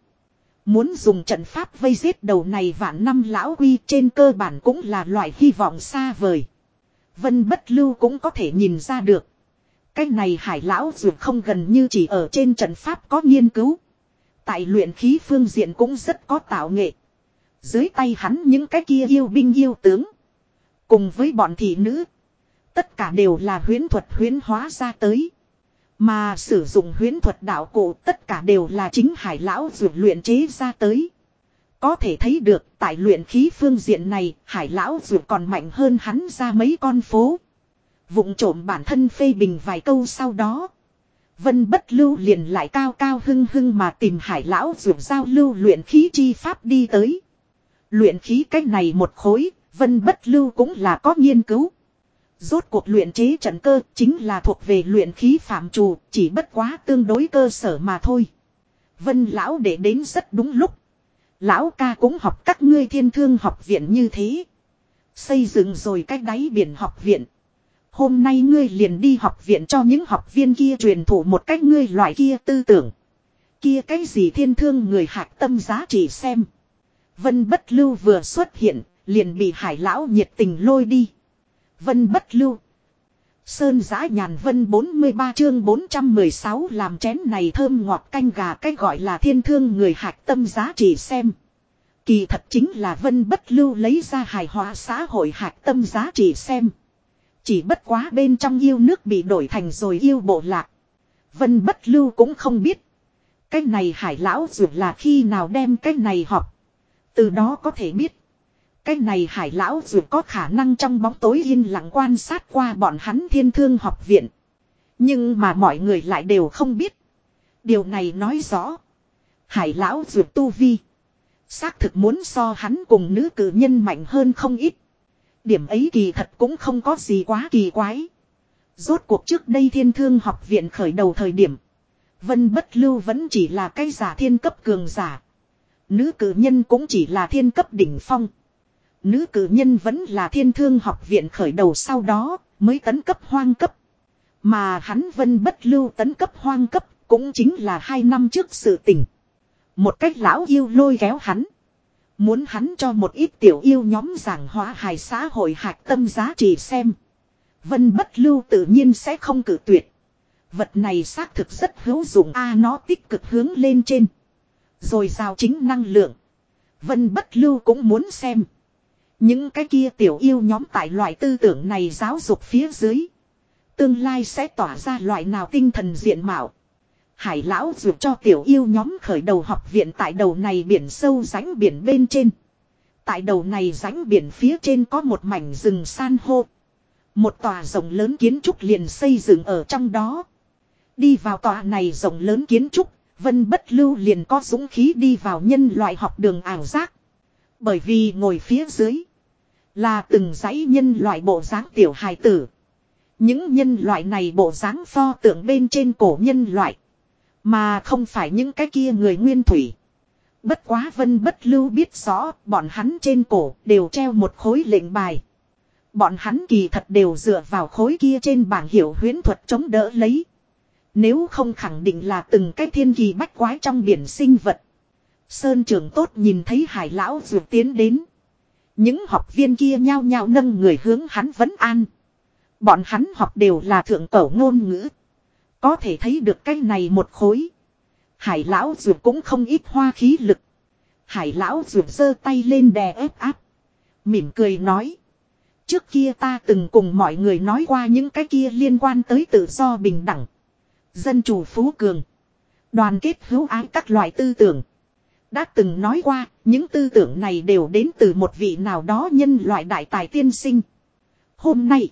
Muốn dùng trận pháp vây giết đầu này vạn năm lão quy trên cơ bản cũng là loại hy vọng xa vời. Vân bất lưu cũng có thể nhìn ra được. Cái này hải lão dù không gần như chỉ ở trên trận pháp có nghiên cứu. Tại luyện khí phương diện cũng rất có tạo nghệ. Dưới tay hắn những cái kia yêu binh yêu tướng. Cùng với bọn thị nữ. Tất cả đều là huyến thuật huyến hóa ra tới. Mà sử dụng huyến thuật đạo cụ tất cả đều là chính hải lão dược luyện chế ra tới. Có thể thấy được tại luyện khí phương diện này, hải lão dược còn mạnh hơn hắn ra mấy con phố. Vụng trộm bản thân phê bình vài câu sau đó. Vân bất lưu liền lại cao cao hưng hưng mà tìm hải lão dược giao lưu luyện khí chi pháp đi tới. Luyện khí cách này một khối, vân bất lưu cũng là có nghiên cứu. Rốt cuộc luyện chế trận cơ chính là thuộc về luyện khí phạm trù, chỉ bất quá tương đối cơ sở mà thôi. Vân lão để đến rất đúng lúc. Lão ca cũng học các ngươi thiên thương học viện như thế. Xây dựng rồi cách đáy biển học viện. Hôm nay ngươi liền đi học viện cho những học viên kia truyền thụ một cách ngươi loại kia tư tưởng. Kia cái gì thiên thương người hạc tâm giá trị xem. Vân bất lưu vừa xuất hiện, liền bị hải lão nhiệt tình lôi đi. Vân bất lưu. Sơn giã nhàn vân 43 chương 416 làm chén này thơm ngọt canh gà cách gọi là thiên thương người hạch tâm giá trị xem. Kỳ thật chính là vân bất lưu lấy ra hài hòa xã hội hạch tâm giá trị xem. Chỉ bất quá bên trong yêu nước bị đổi thành rồi yêu bộ lạc. Vân bất lưu cũng không biết. Cái này hải lão dù là khi nào đem cái này học. Từ đó có thể biết. Cái này hải lão dù có khả năng trong bóng tối yên lặng quan sát qua bọn hắn thiên thương học viện. Nhưng mà mọi người lại đều không biết. Điều này nói rõ. Hải lão dù tu vi. Xác thực muốn so hắn cùng nữ cử nhân mạnh hơn không ít. Điểm ấy kỳ thật cũng không có gì quá kỳ quái. Rốt cuộc trước đây thiên thương học viện khởi đầu thời điểm. Vân bất lưu vẫn chỉ là cái giả thiên cấp cường giả. Nữ cử nhân cũng chỉ là thiên cấp đỉnh phong. Nữ cử nhân vẫn là thiên thương học viện khởi đầu sau đó, mới tấn cấp hoang cấp. Mà hắn vân bất lưu tấn cấp hoang cấp cũng chính là hai năm trước sự tình. Một cách lão yêu lôi kéo hắn. Muốn hắn cho một ít tiểu yêu nhóm giảng hóa hài xã hội hạc tâm giá trị xem. Vân bất lưu tự nhiên sẽ không cử tuyệt. Vật này xác thực rất hữu dụng a, nó tích cực hướng lên trên. Rồi giao chính năng lượng. Vân bất lưu cũng muốn xem. Những cái kia tiểu yêu nhóm tại loại tư tưởng này giáo dục phía dưới. Tương lai sẽ tỏa ra loại nào tinh thần diện mạo. Hải lão dược cho tiểu yêu nhóm khởi đầu học viện tại đầu này biển sâu rãnh biển bên trên. Tại đầu này rãnh biển phía trên có một mảnh rừng san hô. Một tòa rồng lớn kiến trúc liền xây dựng ở trong đó. Đi vào tòa này rồng lớn kiến trúc, Vân Bất Lưu liền có dũng khí đi vào nhân loại học đường ảo giác. Bởi vì ngồi phía dưới là từng dãy nhân loại bộ dáng tiểu hài tử. Những nhân loại này bộ dáng pho tượng bên trên cổ nhân loại. Mà không phải những cái kia người nguyên thủy. Bất quá vân bất lưu biết rõ bọn hắn trên cổ đều treo một khối lệnh bài. Bọn hắn kỳ thật đều dựa vào khối kia trên bảng hiệu huyến thuật chống đỡ lấy. Nếu không khẳng định là từng cái thiên kỳ bách quái trong biển sinh vật. Sơn trưởng tốt nhìn thấy hải lão ruột tiến đến. Những học viên kia nhao nhao nâng người hướng hắn vấn an. Bọn hắn học đều là thượng cổ ngôn ngữ. Có thể thấy được cái này một khối. Hải lão ruột cũng không ít hoa khí lực. Hải lão ruột giơ tay lên đè ép áp. Mỉm cười nói. Trước kia ta từng cùng mọi người nói qua những cái kia liên quan tới tự do bình đẳng. Dân chủ phú cường. Đoàn kết hữu ái các loại tư tưởng. Đã từng nói qua, những tư tưởng này đều đến từ một vị nào đó nhân loại đại tài tiên sinh. Hôm nay,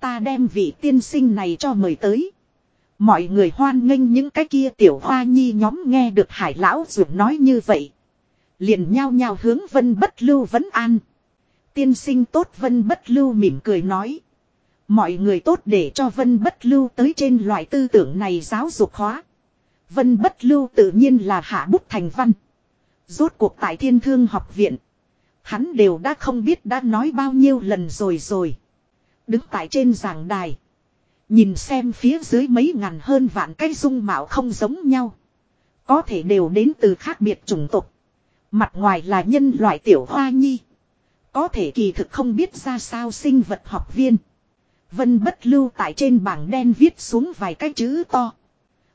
ta đem vị tiên sinh này cho mời tới. Mọi người hoan nghênh những cái kia tiểu hoa nhi nhóm nghe được hải lão dù nói như vậy. Liền nhao nhao hướng vân bất lưu vấn an. Tiên sinh tốt vân bất lưu mỉm cười nói. Mọi người tốt để cho vân bất lưu tới trên loại tư tưởng này giáo dục hóa. Vân bất lưu tự nhiên là hạ bút thành văn. Rốt cuộc tại thiên thương học viện. Hắn đều đã không biết đã nói bao nhiêu lần rồi rồi. Đứng tại trên giảng đài. Nhìn xem phía dưới mấy ngàn hơn vạn cái dung mạo không giống nhau. Có thể đều đến từ khác biệt chủng tộc. Mặt ngoài là nhân loại tiểu hoa nhi. Có thể kỳ thực không biết ra sao sinh vật học viên. Vân bất lưu tại trên bảng đen viết xuống vài cái chữ to.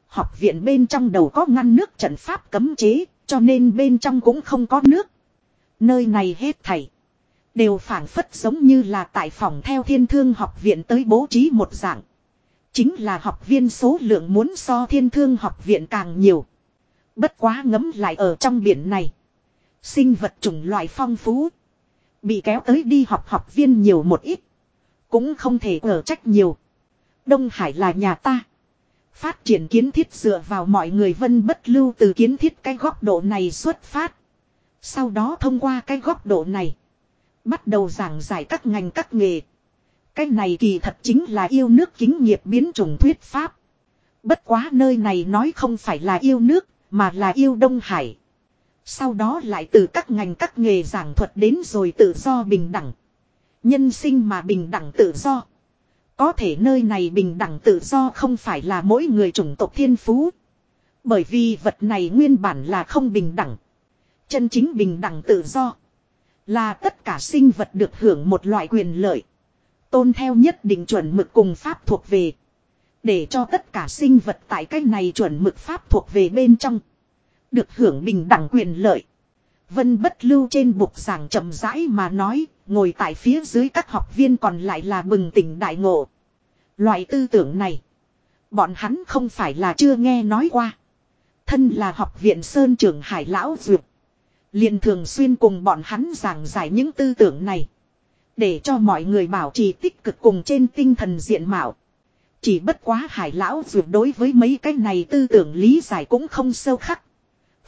Học viện bên trong đầu có ngăn nước trận pháp cấm chế, cho nên bên trong cũng không có nước. Nơi này hết thảy. Đều phản phất giống như là tại phòng theo thiên thương học viện tới bố trí một dạng. Chính là học viên số lượng muốn so thiên thương học viện càng nhiều. Bất quá ngấm lại ở trong biển này. Sinh vật chủng loại phong phú. Bị kéo tới đi học học viên nhiều một ít. Cũng không thể ở trách nhiều. Đông Hải là nhà ta. Phát triển kiến thiết dựa vào mọi người vân bất lưu từ kiến thiết cái góc độ này xuất phát. Sau đó thông qua cái góc độ này. Bắt đầu giảng giải các ngành các nghề. Cái này kỳ thật chính là yêu nước kính nghiệp biến chủng thuyết pháp. Bất quá nơi này nói không phải là yêu nước, mà là yêu Đông Hải. Sau đó lại từ các ngành các nghề giảng thuật đến rồi tự do bình đẳng. Nhân sinh mà bình đẳng tự do. Có thể nơi này bình đẳng tự do không phải là mỗi người chủng tộc thiên phú. Bởi vì vật này nguyên bản là không bình đẳng. Chân chính bình đẳng tự do. Là tất cả sinh vật được hưởng một loại quyền lợi. Tôn theo nhất định chuẩn mực cùng pháp thuộc về. Để cho tất cả sinh vật tại cái này chuẩn mực pháp thuộc về bên trong. Được hưởng bình đẳng quyền lợi. Vân bất lưu trên bục giảng chậm rãi mà nói, ngồi tại phía dưới các học viên còn lại là bừng tỉnh đại ngộ. Loại tư tưởng này, bọn hắn không phải là chưa nghe nói qua. Thân là học viện Sơn trưởng Hải Lão Duyệt. liền thường xuyên cùng bọn hắn giảng giải những tư tưởng này. Để cho mọi người bảo trì tích cực cùng trên tinh thần diện mạo. Chỉ bất quá Hải Lão Duyệt đối với mấy cái này tư tưởng lý giải cũng không sâu khắc.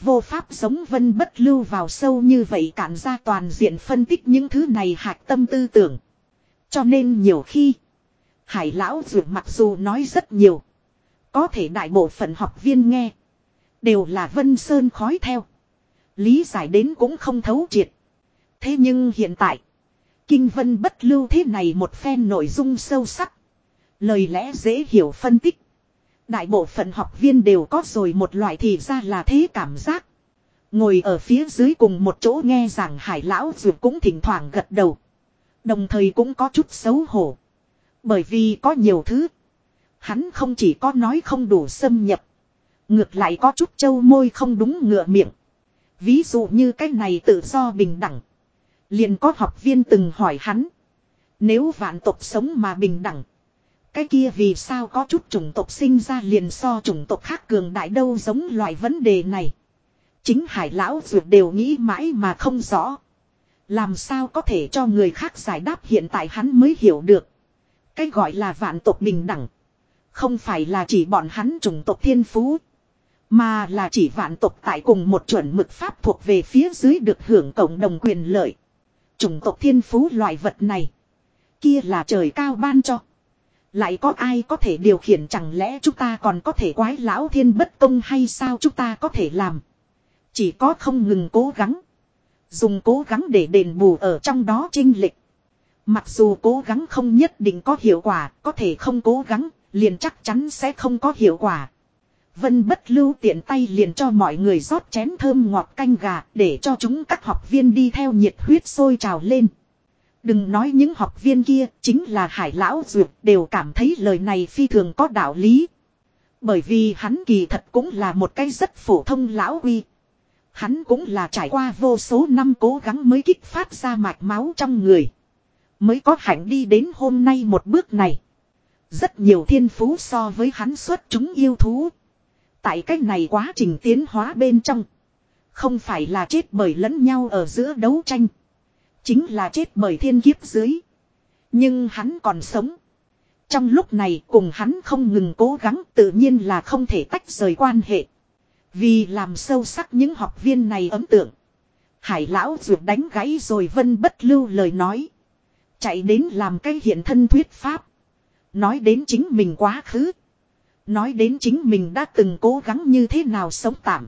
Vô pháp giống vân bất lưu vào sâu như vậy cản ra toàn diện phân tích những thứ này hạch tâm tư tưởng. Cho nên nhiều khi, hải lão dù mặc dù nói rất nhiều. Có thể đại bộ phận học viên nghe. Đều là vân sơn khói theo. Lý giải đến cũng không thấu triệt. Thế nhưng hiện tại, kinh vân bất lưu thế này một phen nội dung sâu sắc. Lời lẽ dễ hiểu phân tích. Đại bộ phận học viên đều có rồi một loại thì ra là thế cảm giác. Ngồi ở phía dưới cùng một chỗ nghe rằng hải lão dù cũng thỉnh thoảng gật đầu. Đồng thời cũng có chút xấu hổ. Bởi vì có nhiều thứ. Hắn không chỉ có nói không đủ xâm nhập. Ngược lại có chút châu môi không đúng ngựa miệng. Ví dụ như cái này tự do bình đẳng. Liền có học viên từng hỏi hắn. Nếu vạn tộc sống mà bình đẳng. Cái kia vì sao có chút chủng tộc sinh ra liền so chủng tộc khác cường đại đâu giống loại vấn đề này. Chính hải lão dược đều nghĩ mãi mà không rõ. Làm sao có thể cho người khác giải đáp hiện tại hắn mới hiểu được. Cái gọi là vạn tộc bình đẳng. Không phải là chỉ bọn hắn chủng tộc thiên phú. Mà là chỉ vạn tộc tại cùng một chuẩn mực pháp thuộc về phía dưới được hưởng cộng đồng quyền lợi. Chủng tộc thiên phú loại vật này. Kia là trời cao ban cho. Lại có ai có thể điều khiển chẳng lẽ chúng ta còn có thể quái lão thiên bất công hay sao chúng ta có thể làm. Chỉ có không ngừng cố gắng. Dùng cố gắng để đền bù ở trong đó trinh lịch. Mặc dù cố gắng không nhất định có hiệu quả, có thể không cố gắng, liền chắc chắn sẽ không có hiệu quả. Vân bất lưu tiện tay liền cho mọi người rót chén thơm ngọt canh gà để cho chúng các học viên đi theo nhiệt huyết sôi trào lên. Đừng nói những học viên kia, chính là hải lão duyệt đều cảm thấy lời này phi thường có đạo lý. Bởi vì hắn kỳ thật cũng là một cái rất phổ thông lão uy. Hắn cũng là trải qua vô số năm cố gắng mới kích phát ra mạch máu trong người. Mới có hạnh đi đến hôm nay một bước này. Rất nhiều thiên phú so với hắn xuất chúng yêu thú. Tại cách này quá trình tiến hóa bên trong. Không phải là chết bởi lẫn nhau ở giữa đấu tranh. Chính là chết bởi thiên kiếp dưới. Nhưng hắn còn sống. Trong lúc này cùng hắn không ngừng cố gắng tự nhiên là không thể tách rời quan hệ. Vì làm sâu sắc những học viên này ấn tượng. Hải lão ruột đánh gãy rồi vân bất lưu lời nói. Chạy đến làm cái hiện thân thuyết pháp. Nói đến chính mình quá khứ. Nói đến chính mình đã từng cố gắng như thế nào sống tạm.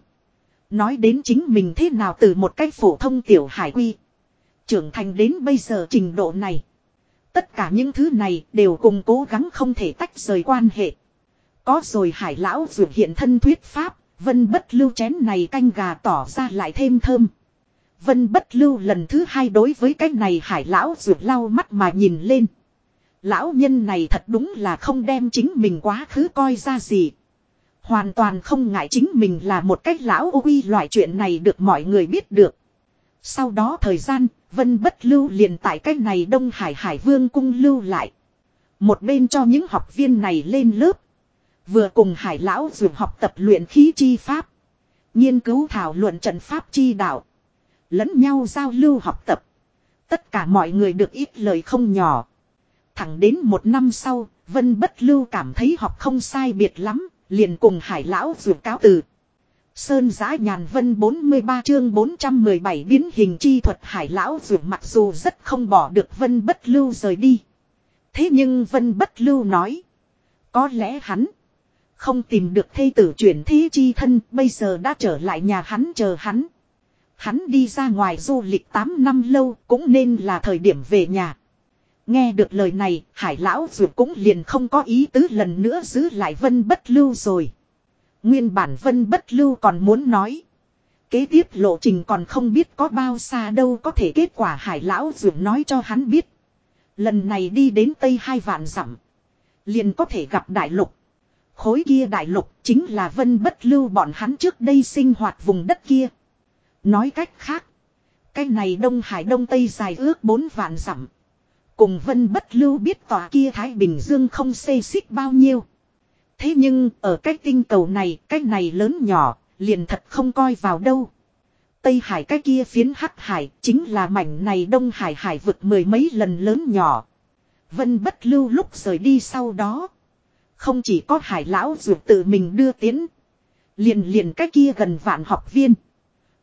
Nói đến chính mình thế nào từ một cách phổ thông tiểu hải quy. Trưởng thành đến bây giờ trình độ này. Tất cả những thứ này đều cùng cố gắng không thể tách rời quan hệ. Có rồi hải lão dược hiện thân thuyết pháp, vân bất lưu chén này canh gà tỏ ra lại thêm thơm. Vân bất lưu lần thứ hai đối với cái này hải lão dược lau mắt mà nhìn lên. Lão nhân này thật đúng là không đem chính mình quá khứ coi ra gì. Hoàn toàn không ngại chính mình là một cách lão uy loại chuyện này được mọi người biết được. Sau đó thời gian, Vân Bất Lưu liền tại cách này Đông Hải Hải Vương cung lưu lại. Một bên cho những học viên này lên lớp. Vừa cùng Hải Lão dường học tập luyện khí chi pháp. Nghiên cứu thảo luận trận pháp chi đạo. Lẫn nhau giao lưu học tập. Tất cả mọi người được ít lời không nhỏ. Thẳng đến một năm sau, Vân Bất Lưu cảm thấy học không sai biệt lắm, liền cùng Hải Lão dường cáo từ. Sơn giã nhàn vân 43 chương 417 biến hình chi thuật hải lão dù mặc dù rất không bỏ được vân bất lưu rời đi. Thế nhưng vân bất lưu nói. Có lẽ hắn không tìm được thê tử chuyển thế chi thân, bây giờ đã trở lại nhà hắn chờ hắn. Hắn đi ra ngoài du lịch 8 năm lâu cũng nên là thời điểm về nhà. Nghe được lời này, hải lão dù cũng liền không có ý tứ lần nữa giữ lại vân bất lưu rồi. Nguyên bản vân bất lưu còn muốn nói. Kế tiếp lộ trình còn không biết có bao xa đâu có thể kết quả hải lão dưỡng nói cho hắn biết. Lần này đi đến Tây hai vạn dặm, Liền có thể gặp đại lục. Khối kia đại lục chính là vân bất lưu bọn hắn trước đây sinh hoạt vùng đất kia. Nói cách khác. Cái này Đông Hải Đông Tây dài ước bốn vạn dặm Cùng vân bất lưu biết tòa kia Thái Bình Dương không xê xích bao nhiêu. Thế nhưng ở cái tinh cầu này, cái này lớn nhỏ, liền thật không coi vào đâu. Tây Hải cái kia phiến Hắc Hải chính là mảnh này Đông Hải hải vực mười mấy lần lớn nhỏ. Vân bất lưu lúc rời đi sau đó. Không chỉ có hải lão ruột tự mình đưa tiến. Liền liền cái kia gần vạn học viên.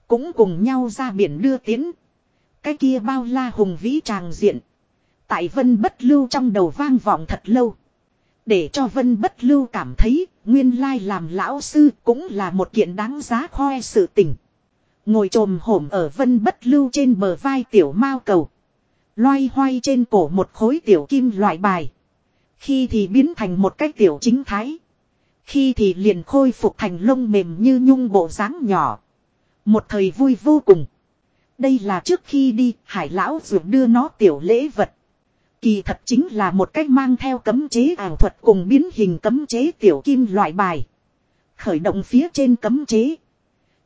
Cũng cùng nhau ra biển đưa tiến. Cái kia bao la hùng vĩ tràng diện. Tại vân bất lưu trong đầu vang vọng thật lâu. Để cho Vân Bất Lưu cảm thấy, nguyên lai làm lão sư cũng là một kiện đáng giá khoe sự tình. Ngồi trồm hổm ở Vân Bất Lưu trên bờ vai tiểu mao cầu. Loay hoay trên cổ một khối tiểu kim loại bài. Khi thì biến thành một cái tiểu chính thái. Khi thì liền khôi phục thành lông mềm như nhung bộ dáng nhỏ. Một thời vui vô cùng. Đây là trước khi đi, hải lão ruột đưa nó tiểu lễ vật. Kỳ thật chính là một cách mang theo cấm chế ảo thuật cùng biến hình cấm chế tiểu kim loại bài. Khởi động phía trên cấm chế.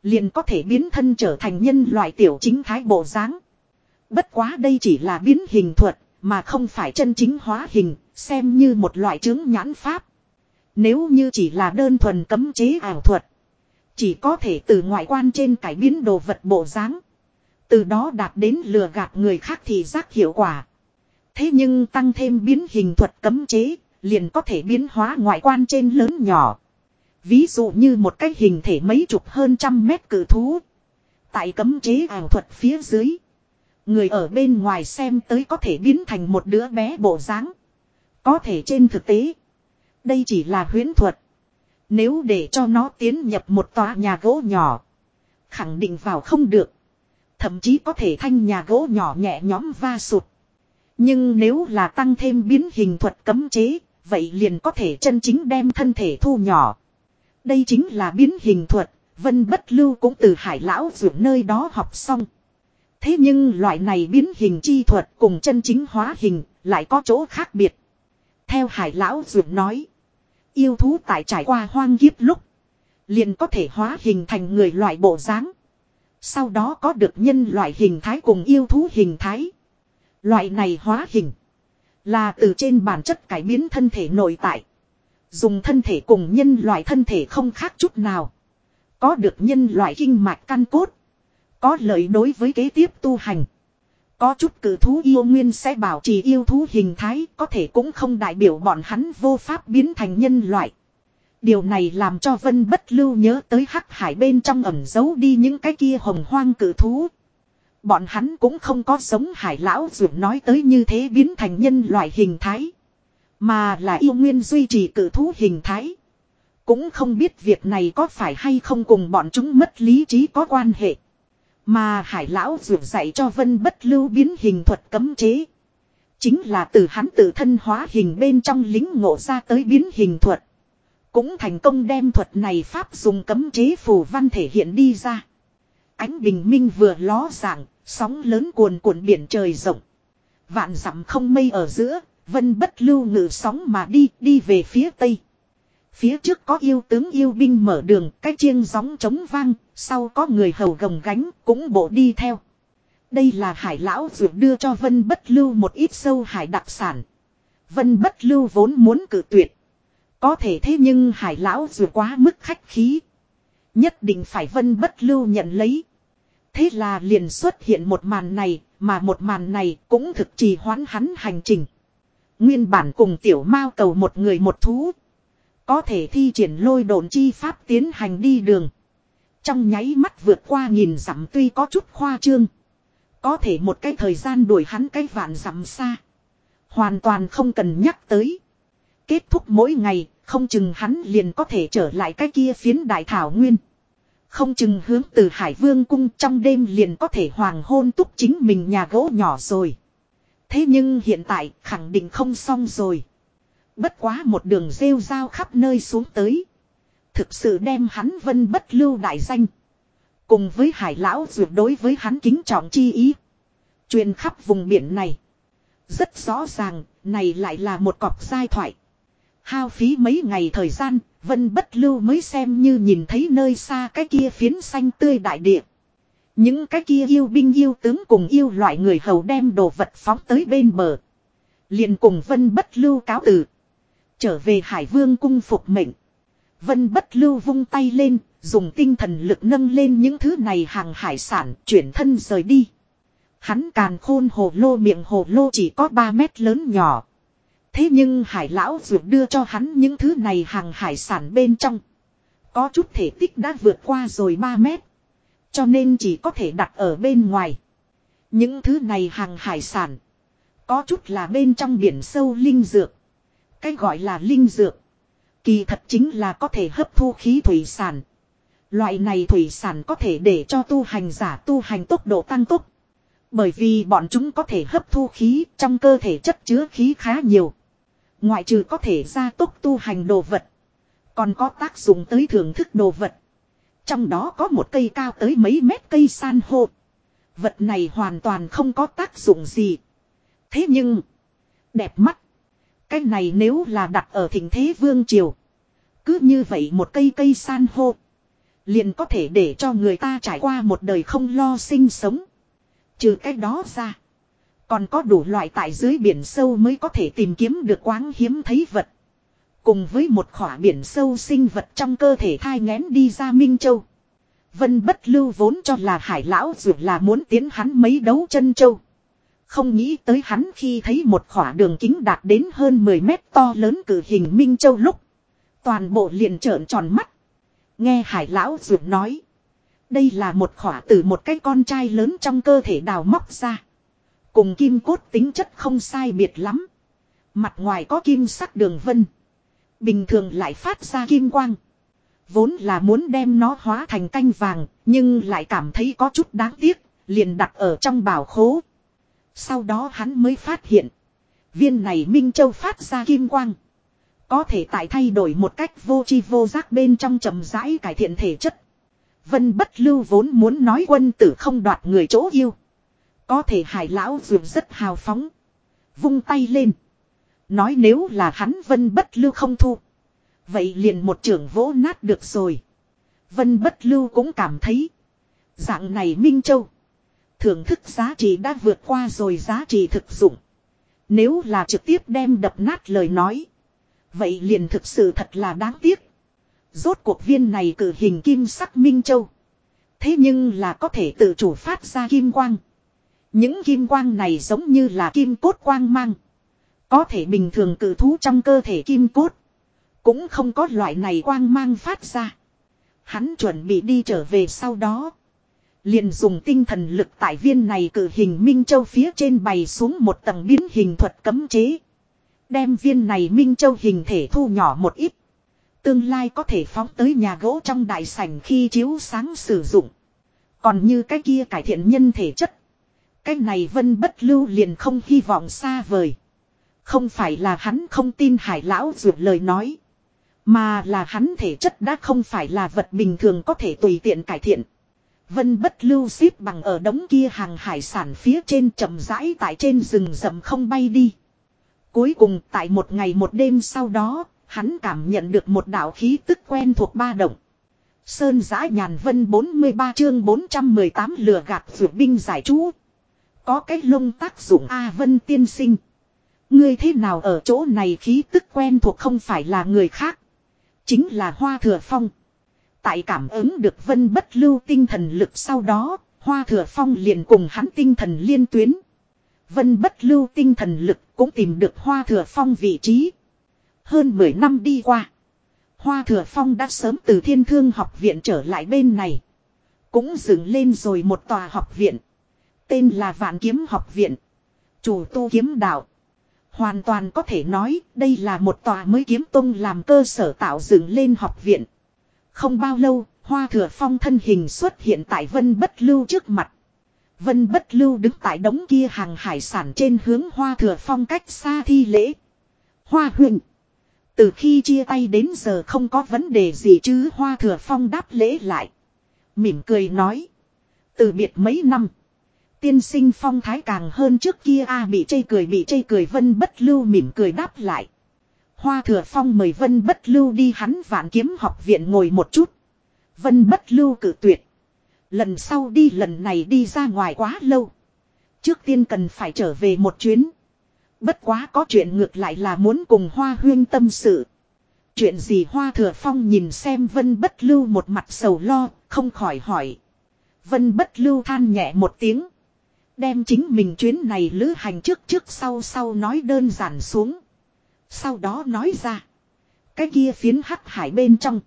Liền có thể biến thân trở thành nhân loại tiểu chính thái bộ dáng. Bất quá đây chỉ là biến hình thuật, mà không phải chân chính hóa hình, xem như một loại chứng nhãn pháp. Nếu như chỉ là đơn thuần cấm chế ảo thuật, chỉ có thể từ ngoại quan trên cải biến đồ vật bộ dáng. Từ đó đạt đến lừa gạt người khác thì giác hiệu quả. Thế nhưng tăng thêm biến hình thuật cấm chế, liền có thể biến hóa ngoại quan trên lớn nhỏ. Ví dụ như một cái hình thể mấy chục hơn trăm mét cử thú. Tại cấm chế ảo thuật phía dưới. Người ở bên ngoài xem tới có thể biến thành một đứa bé bộ dáng. Có thể trên thực tế. Đây chỉ là huyễn thuật. Nếu để cho nó tiến nhập một tòa nhà gỗ nhỏ. Khẳng định vào không được. Thậm chí có thể thanh nhà gỗ nhỏ nhẹ nhõm va sụt. Nhưng nếu là tăng thêm biến hình thuật cấm chế, vậy liền có thể chân chính đem thân thể thu nhỏ. Đây chính là biến hình thuật, Vân Bất Lưu cũng từ hải lão dưỡng nơi đó học xong. Thế nhưng loại này biến hình chi thuật cùng chân chính hóa hình lại có chỗ khác biệt. Theo hải lão dưỡng nói, yêu thú tại trải qua hoang kiếp lúc, liền có thể hóa hình thành người loại bộ dáng. Sau đó có được nhân loại hình thái cùng yêu thú hình thái. Loại này hóa hình là từ trên bản chất cải biến thân thể nội tại. Dùng thân thể cùng nhân loại thân thể không khác chút nào. Có được nhân loại kinh mạch căn cốt. Có lợi đối với kế tiếp tu hành. Có chút cử thú yêu nguyên sẽ bảo trì yêu thú hình thái, có thể cũng không đại biểu bọn hắn vô pháp biến thành nhân loại. Điều này làm cho Vân Bất Lưu nhớ tới hắc hải bên trong ẩm giấu đi những cái kia hồng hoang cử thú. Bọn hắn cũng không có sống hải lão dường nói tới như thế biến thành nhân loại hình thái. Mà là yêu nguyên duy trì cử thú hình thái. Cũng không biết việc này có phải hay không cùng bọn chúng mất lý trí có quan hệ. Mà hải lão dường dạy cho vân bất lưu biến hình thuật cấm chế. Chính là từ hắn tự thân hóa hình bên trong lính ngộ ra tới biến hình thuật. Cũng thành công đem thuật này pháp dùng cấm chế phù văn thể hiện đi ra. Ánh bình minh vừa ló dạng, sóng lớn cuồn cuộn biển trời rộng. Vạn dặm không mây ở giữa, vân bất lưu ngự sóng mà đi, đi về phía tây. Phía trước có yêu tướng yêu binh mở đường, cái chiêng gióng trống vang, sau có người hầu gồng gánh, cũng bộ đi theo. Đây là hải lão dược đưa cho vân bất lưu một ít sâu hải đặc sản. Vân bất lưu vốn muốn cử tuyệt. Có thể thế nhưng hải lão dược quá mức khách khí. Nhất định phải vân bất lưu nhận lấy. Thế là liền xuất hiện một màn này, mà một màn này cũng thực trì hoãn hắn hành trình. Nguyên bản cùng tiểu mao cầu một người một thú. Có thể thi triển lôi đồn chi pháp tiến hành đi đường. Trong nháy mắt vượt qua nghìn dặm tuy có chút khoa trương. Có thể một cái thời gian đuổi hắn cái vạn dặm xa. Hoàn toàn không cần nhắc tới. Kết thúc mỗi ngày, không chừng hắn liền có thể trở lại cái kia phiến đại thảo nguyên. Không chừng hướng từ Hải Vương cung trong đêm liền có thể hoàng hôn túc chính mình nhà gỗ nhỏ rồi. Thế nhưng hiện tại khẳng định không xong rồi. Bất quá một đường rêu rao khắp nơi xuống tới. Thực sự đem hắn vân bất lưu đại danh. Cùng với hải lão duyệt đối với hắn kính trọng chi ý. Truyền khắp vùng biển này. Rất rõ ràng, này lại là một cọc giai thoại. Hao phí mấy ngày thời gian, Vân Bất Lưu mới xem như nhìn thấy nơi xa cái kia phiến xanh tươi đại địa. Những cái kia yêu binh yêu tướng cùng yêu loại người hầu đem đồ vật phóng tới bên bờ. liền cùng Vân Bất Lưu cáo từ. Trở về Hải Vương cung phục mệnh. Vân Bất Lưu vung tay lên, dùng tinh thần lực nâng lên những thứ này hàng hải sản, chuyển thân rời đi. Hắn càn khôn hồ lô miệng hồ lô chỉ có 3 mét lớn nhỏ. Thế nhưng hải lão dược đưa cho hắn những thứ này hàng hải sản bên trong. Có chút thể tích đã vượt qua rồi 3 mét. Cho nên chỉ có thể đặt ở bên ngoài. Những thứ này hàng hải sản. Có chút là bên trong biển sâu linh dược. Cái gọi là linh dược. Kỳ thật chính là có thể hấp thu khí thủy sản. Loại này thủy sản có thể để cho tu hành giả tu hành tốc độ tăng tốc. Bởi vì bọn chúng có thể hấp thu khí, trong cơ thể chất chứa khí khá nhiều. Ngoại trừ có thể gia tốc tu hành đồ vật. Còn có tác dụng tới thưởng thức đồ vật. Trong đó có một cây cao tới mấy mét cây san hô. Vật này hoàn toàn không có tác dụng gì. Thế nhưng. Đẹp mắt. Cái này nếu là đặt ở thỉnh thế vương triều. Cứ như vậy một cây cây san hô. Liền có thể để cho người ta trải qua một đời không lo sinh sống. Trừ cái đó ra. Còn có đủ loại tại dưới biển sâu mới có thể tìm kiếm được quáng hiếm thấy vật. Cùng với một khỏa biển sâu sinh vật trong cơ thể thai ngén đi ra Minh Châu. Vân bất lưu vốn cho là hải lão dù là muốn tiến hắn mấy đấu chân châu. Không nghĩ tới hắn khi thấy một khỏa đường kính đạt đến hơn 10 mét to lớn cử hình Minh Châu lúc. Toàn bộ liền trợn tròn mắt. Nghe hải lão dù nói. Đây là một khỏa từ một cái con trai lớn trong cơ thể đào móc ra. Cùng kim cốt tính chất không sai biệt lắm. Mặt ngoài có kim sắc đường vân. Bình thường lại phát ra kim quang. Vốn là muốn đem nó hóa thành canh vàng, nhưng lại cảm thấy có chút đáng tiếc, liền đặt ở trong bảo khố. Sau đó hắn mới phát hiện. Viên này Minh Châu phát ra kim quang. Có thể tại thay đổi một cách vô chi vô giác bên trong chậm rãi cải thiện thể chất. Vân bất lưu vốn muốn nói quân tử không đoạt người chỗ yêu. Có thể hải lão dường rất hào phóng. Vung tay lên. Nói nếu là hắn vân bất lưu không thu. Vậy liền một trưởng vỗ nát được rồi. Vân bất lưu cũng cảm thấy. Dạng này Minh Châu. Thưởng thức giá trị đã vượt qua rồi giá trị thực dụng. Nếu là trực tiếp đem đập nát lời nói. Vậy liền thực sự thật là đáng tiếc. Rốt cuộc viên này cử hình kim sắc Minh Châu. Thế nhưng là có thể tự chủ phát ra kim quang. Những kim quang này giống như là kim cốt quang mang. Có thể bình thường cử thú trong cơ thể kim cốt. Cũng không có loại này quang mang phát ra. Hắn chuẩn bị đi trở về sau đó. Liền dùng tinh thần lực tại viên này cử hình Minh Châu phía trên bày xuống một tầng biến hình thuật cấm chế. Đem viên này Minh Châu hình thể thu nhỏ một ít. Tương lai có thể phóng tới nhà gỗ trong đại sảnh khi chiếu sáng sử dụng. Còn như cái kia cải thiện nhân thể chất. Cái này vân bất lưu liền không hy vọng xa vời. Không phải là hắn không tin hải lão dược lời nói. Mà là hắn thể chất đã không phải là vật bình thường có thể tùy tiện cải thiện. Vân bất lưu xếp bằng ở đống kia hàng hải sản phía trên chậm rãi tại trên rừng rậm không bay đi. Cuối cùng tại một ngày một đêm sau đó, hắn cảm nhận được một đạo khí tức quen thuộc ba động. Sơn giã nhàn vân 43 chương 418 lừa gạt vượt binh giải chú. Có cái lông tác dụng A vân tiên sinh. Ngươi thế nào ở chỗ này khí tức quen thuộc không phải là người khác. Chính là Hoa Thừa Phong. Tại cảm ứng được vân bất lưu tinh thần lực sau đó, Hoa Thừa Phong liền cùng hắn tinh thần liên tuyến. Vân bất lưu tinh thần lực cũng tìm được Hoa Thừa Phong vị trí. Hơn 10 năm đi qua. Hoa Thừa Phong đã sớm từ thiên thương học viện trở lại bên này. Cũng dựng lên rồi một tòa học viện. Tên là Vạn Kiếm Học Viện. Chủ tu kiếm đạo. Hoàn toàn có thể nói đây là một tòa mới kiếm tông làm cơ sở tạo dựng lên học viện. Không bao lâu, Hoa Thừa Phong thân hình xuất hiện tại Vân Bất Lưu trước mặt. Vân Bất Lưu đứng tại đống kia hàng hải sản trên hướng Hoa Thừa Phong cách xa thi lễ. Hoa huyền. Từ khi chia tay đến giờ không có vấn đề gì chứ Hoa Thừa Phong đáp lễ lại. Mỉm cười nói. Từ biệt mấy năm. Tiên sinh phong thái càng hơn trước kia a bị chây cười bị chây cười vân bất lưu mỉm cười đáp lại. Hoa thừa phong mời vân bất lưu đi hắn vạn kiếm học viện ngồi một chút. Vân bất lưu cử tuyệt. Lần sau đi lần này đi ra ngoài quá lâu. Trước tiên cần phải trở về một chuyến. Bất quá có chuyện ngược lại là muốn cùng hoa huyên tâm sự. Chuyện gì hoa thừa phong nhìn xem vân bất lưu một mặt sầu lo, không khỏi hỏi. Vân bất lưu than nhẹ một tiếng. Đem chính mình chuyến này lữ hành trước trước sau sau nói đơn giản xuống. Sau đó nói ra. Cái kia phiến hắc hải bên trong.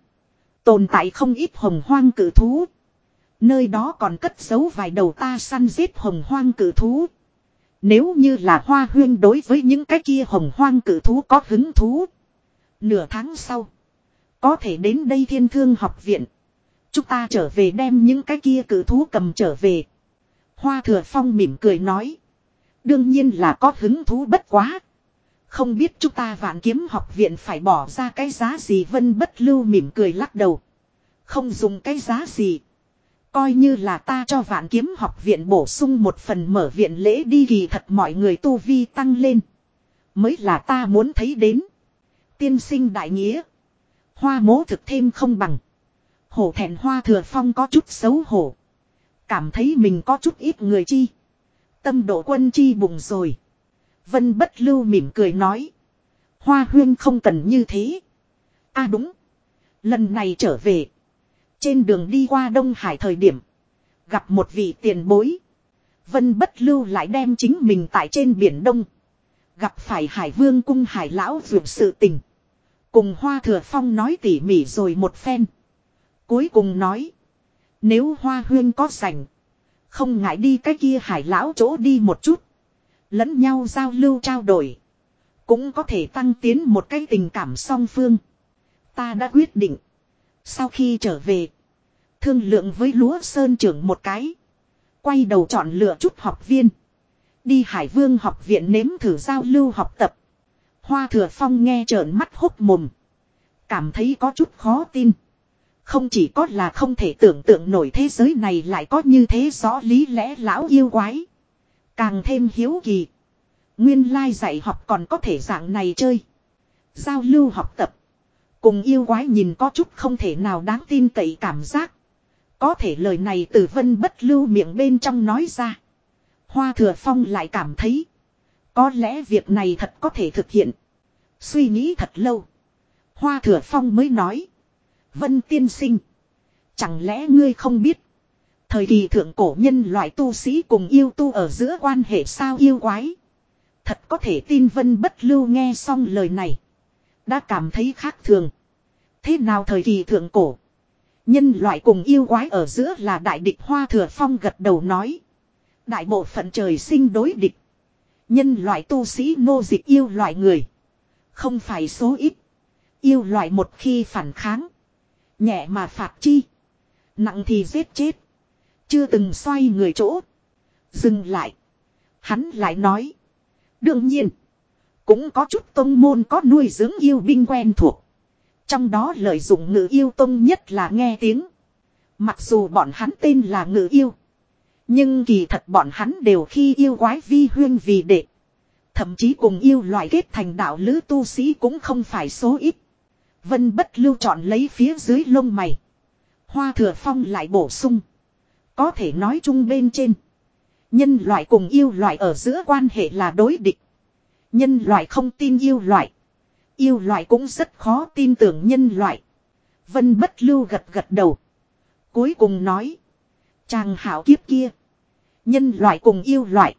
Tồn tại không ít hồng hoang cử thú. Nơi đó còn cất giấu vài đầu ta săn giết hồng hoang cử thú. Nếu như là hoa huyên đối với những cái kia hồng hoang cử thú có hứng thú. Nửa tháng sau. Có thể đến đây thiên thương học viện. Chúng ta trở về đem những cái kia cử thú cầm trở về. Hoa thừa phong mỉm cười nói. Đương nhiên là có hứng thú bất quá. Không biết chúng ta vạn kiếm học viện phải bỏ ra cái giá gì vân bất lưu mỉm cười lắc đầu. Không dùng cái giá gì. Coi như là ta cho vạn kiếm học viện bổ sung một phần mở viện lễ đi kỳ thật mọi người tu vi tăng lên. Mới là ta muốn thấy đến. Tiên sinh đại nghĩa. Hoa mố thực thêm không bằng. Hổ thẹn hoa thừa phong có chút xấu hổ. Cảm thấy mình có chút ít người chi. Tâm độ quân chi bùng rồi. Vân bất lưu mỉm cười nói. Hoa huyên không cần như thế. a à đúng. Lần này trở về. Trên đường đi qua Đông Hải thời điểm. Gặp một vị tiền bối. Vân bất lưu lại đem chính mình tại trên biển Đông. Gặp phải Hải Vương cung Hải Lão vượt sự tình. Cùng Hoa Thừa Phong nói tỉ mỉ rồi một phen. Cuối cùng nói. Nếu Hoa Huyên có rảnh. Không ngại đi cái kia Hải Lão chỗ đi một chút. Lẫn nhau giao lưu trao đổi. Cũng có thể tăng tiến một cái tình cảm song phương. Ta đã quyết định. Sau khi trở về. Thương lượng với lúa sơn trưởng một cái. Quay đầu chọn lựa chút học viên. Đi Hải Vương học viện nếm thử giao lưu học tập. Hoa thừa phong nghe trợn mắt hốc mồm. Cảm thấy có chút khó tin. Không chỉ có là không thể tưởng tượng nổi thế giới này lại có như thế rõ lý lẽ lão yêu quái. Càng thêm hiếu kỳ. Nguyên lai dạy học còn có thể dạng này chơi. Giao lưu học tập. Cùng yêu quái nhìn có chút không thể nào đáng tin cậy cảm giác. Có thể lời này từ vân bất lưu miệng bên trong nói ra. Hoa thừa phong lại cảm thấy. Có lẽ việc này thật có thể thực hiện. Suy nghĩ thật lâu. Hoa thừa phong mới nói. Vân tiên sinh. Chẳng lẽ ngươi không biết. Thời kỳ thượng cổ nhân loại tu sĩ cùng yêu tu ở giữa quan hệ sao yêu quái. Thật có thể tin vân bất lưu nghe xong lời này. Đã cảm thấy khác thường. Thế nào thời kỳ thượng cổ. Nhân loại cùng yêu quái ở giữa là đại địch hoa thừa phong gật đầu nói. Đại bộ phận trời sinh đối địch. Nhân loại tu sĩ nô dịch yêu loại người. Không phải số ít. Yêu loại một khi phản kháng. Nhẹ mà phạt chi. Nặng thì giết chết. Chưa từng xoay người chỗ. Dừng lại. Hắn lại nói. Đương nhiên. Cũng có chút tông môn có nuôi dưỡng yêu binh quen thuộc. Trong đó lợi dụng ngự yêu tông nhất là nghe tiếng. Mặc dù bọn hắn tên là ngự yêu. Nhưng kỳ thật bọn hắn đều khi yêu quái vi huyên vì đệ. Thậm chí cùng yêu loại kết thành đạo lữ tu sĩ cũng không phải số ít. Vân bất lưu chọn lấy phía dưới lông mày. Hoa thừa phong lại bổ sung. Có thể nói chung bên trên. Nhân loại cùng yêu loại ở giữa quan hệ là đối địch. Nhân loại không tin yêu loại. Yêu loại cũng rất khó tin tưởng nhân loại. Vân bất lưu gật gật đầu. Cuối cùng nói. Chàng hảo kiếp kia. Nhân loại cùng yêu loại.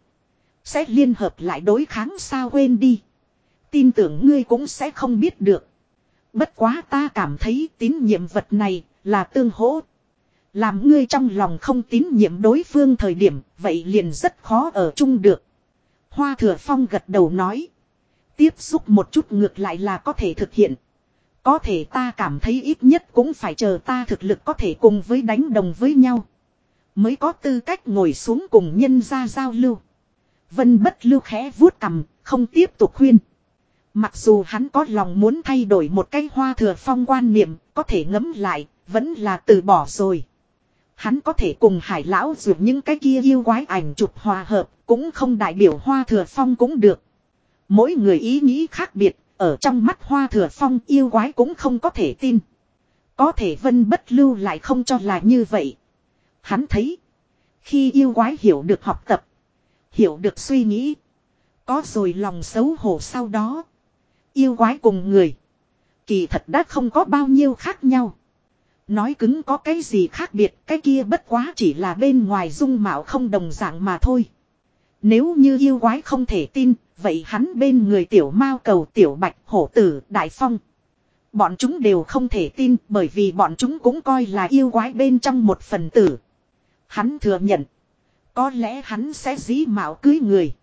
Sẽ liên hợp lại đối kháng sao quên đi. Tin tưởng ngươi cũng sẽ không biết được. Bất quá ta cảm thấy tín nhiệm vật này là tương hỗ. Làm ngươi trong lòng không tín nhiệm đối phương thời điểm vậy liền rất khó ở chung được. Hoa thừa phong gật đầu nói. Tiếp xúc một chút ngược lại là có thể thực hiện. Có thể ta cảm thấy ít nhất cũng phải chờ ta thực lực có thể cùng với đánh đồng với nhau. Mới có tư cách ngồi xuống cùng nhân ra giao lưu. Vân bất lưu khẽ vuốt cầm, không tiếp tục khuyên. Mặc dù hắn có lòng muốn thay đổi một cái hoa thừa phong quan niệm, có thể ngấm lại, vẫn là từ bỏ rồi. Hắn có thể cùng hải lão dụ những cái kia yêu quái ảnh chụp hòa hợp, cũng không đại biểu hoa thừa phong cũng được. Mỗi người ý nghĩ khác biệt, ở trong mắt hoa thừa phong yêu quái cũng không có thể tin. Có thể vân bất lưu lại không cho là như vậy. Hắn thấy, khi yêu quái hiểu được học tập, hiểu được suy nghĩ, có rồi lòng xấu hổ sau đó. Yêu quái cùng người, kỳ thật đã không có bao nhiêu khác nhau. Nói cứng có cái gì khác biệt, cái kia bất quá chỉ là bên ngoài dung mạo không đồng dạng mà thôi. Nếu như yêu quái không thể tin, vậy hắn bên người tiểu mao cầu tiểu bạch hổ tử đại phong. Bọn chúng đều không thể tin bởi vì bọn chúng cũng coi là yêu quái bên trong một phần tử. Hắn thừa nhận. Có lẽ hắn sẽ dĩ mạo cưới người.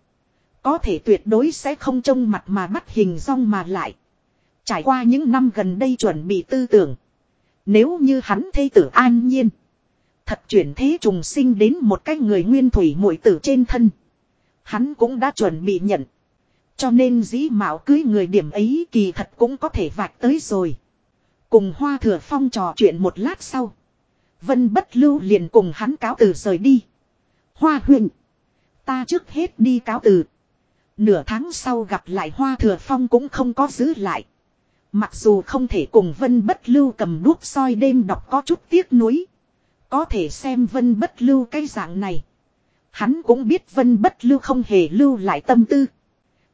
Có thể tuyệt đối sẽ không trông mặt mà bắt hình rong mà lại. Trải qua những năm gần đây chuẩn bị tư tưởng. Nếu như hắn thê tử an nhiên. Thật chuyển thế trùng sinh đến một cái người nguyên thủy muội tử trên thân. Hắn cũng đã chuẩn bị nhận. Cho nên dĩ mạo cưới người điểm ấy kỳ thật cũng có thể vạch tới rồi. Cùng hoa thừa phong trò chuyện một lát sau. Vân bất lưu liền cùng hắn cáo từ rời đi. Hoa huyện. Ta trước hết đi cáo từ. Nửa tháng sau gặp lại hoa thừa phong cũng không có giữ lại. Mặc dù không thể cùng vân bất lưu cầm đuốc soi đêm đọc có chút tiếc nuối. Có thể xem vân bất lưu cái dạng này. Hắn cũng biết vân bất lưu không hề lưu lại tâm tư.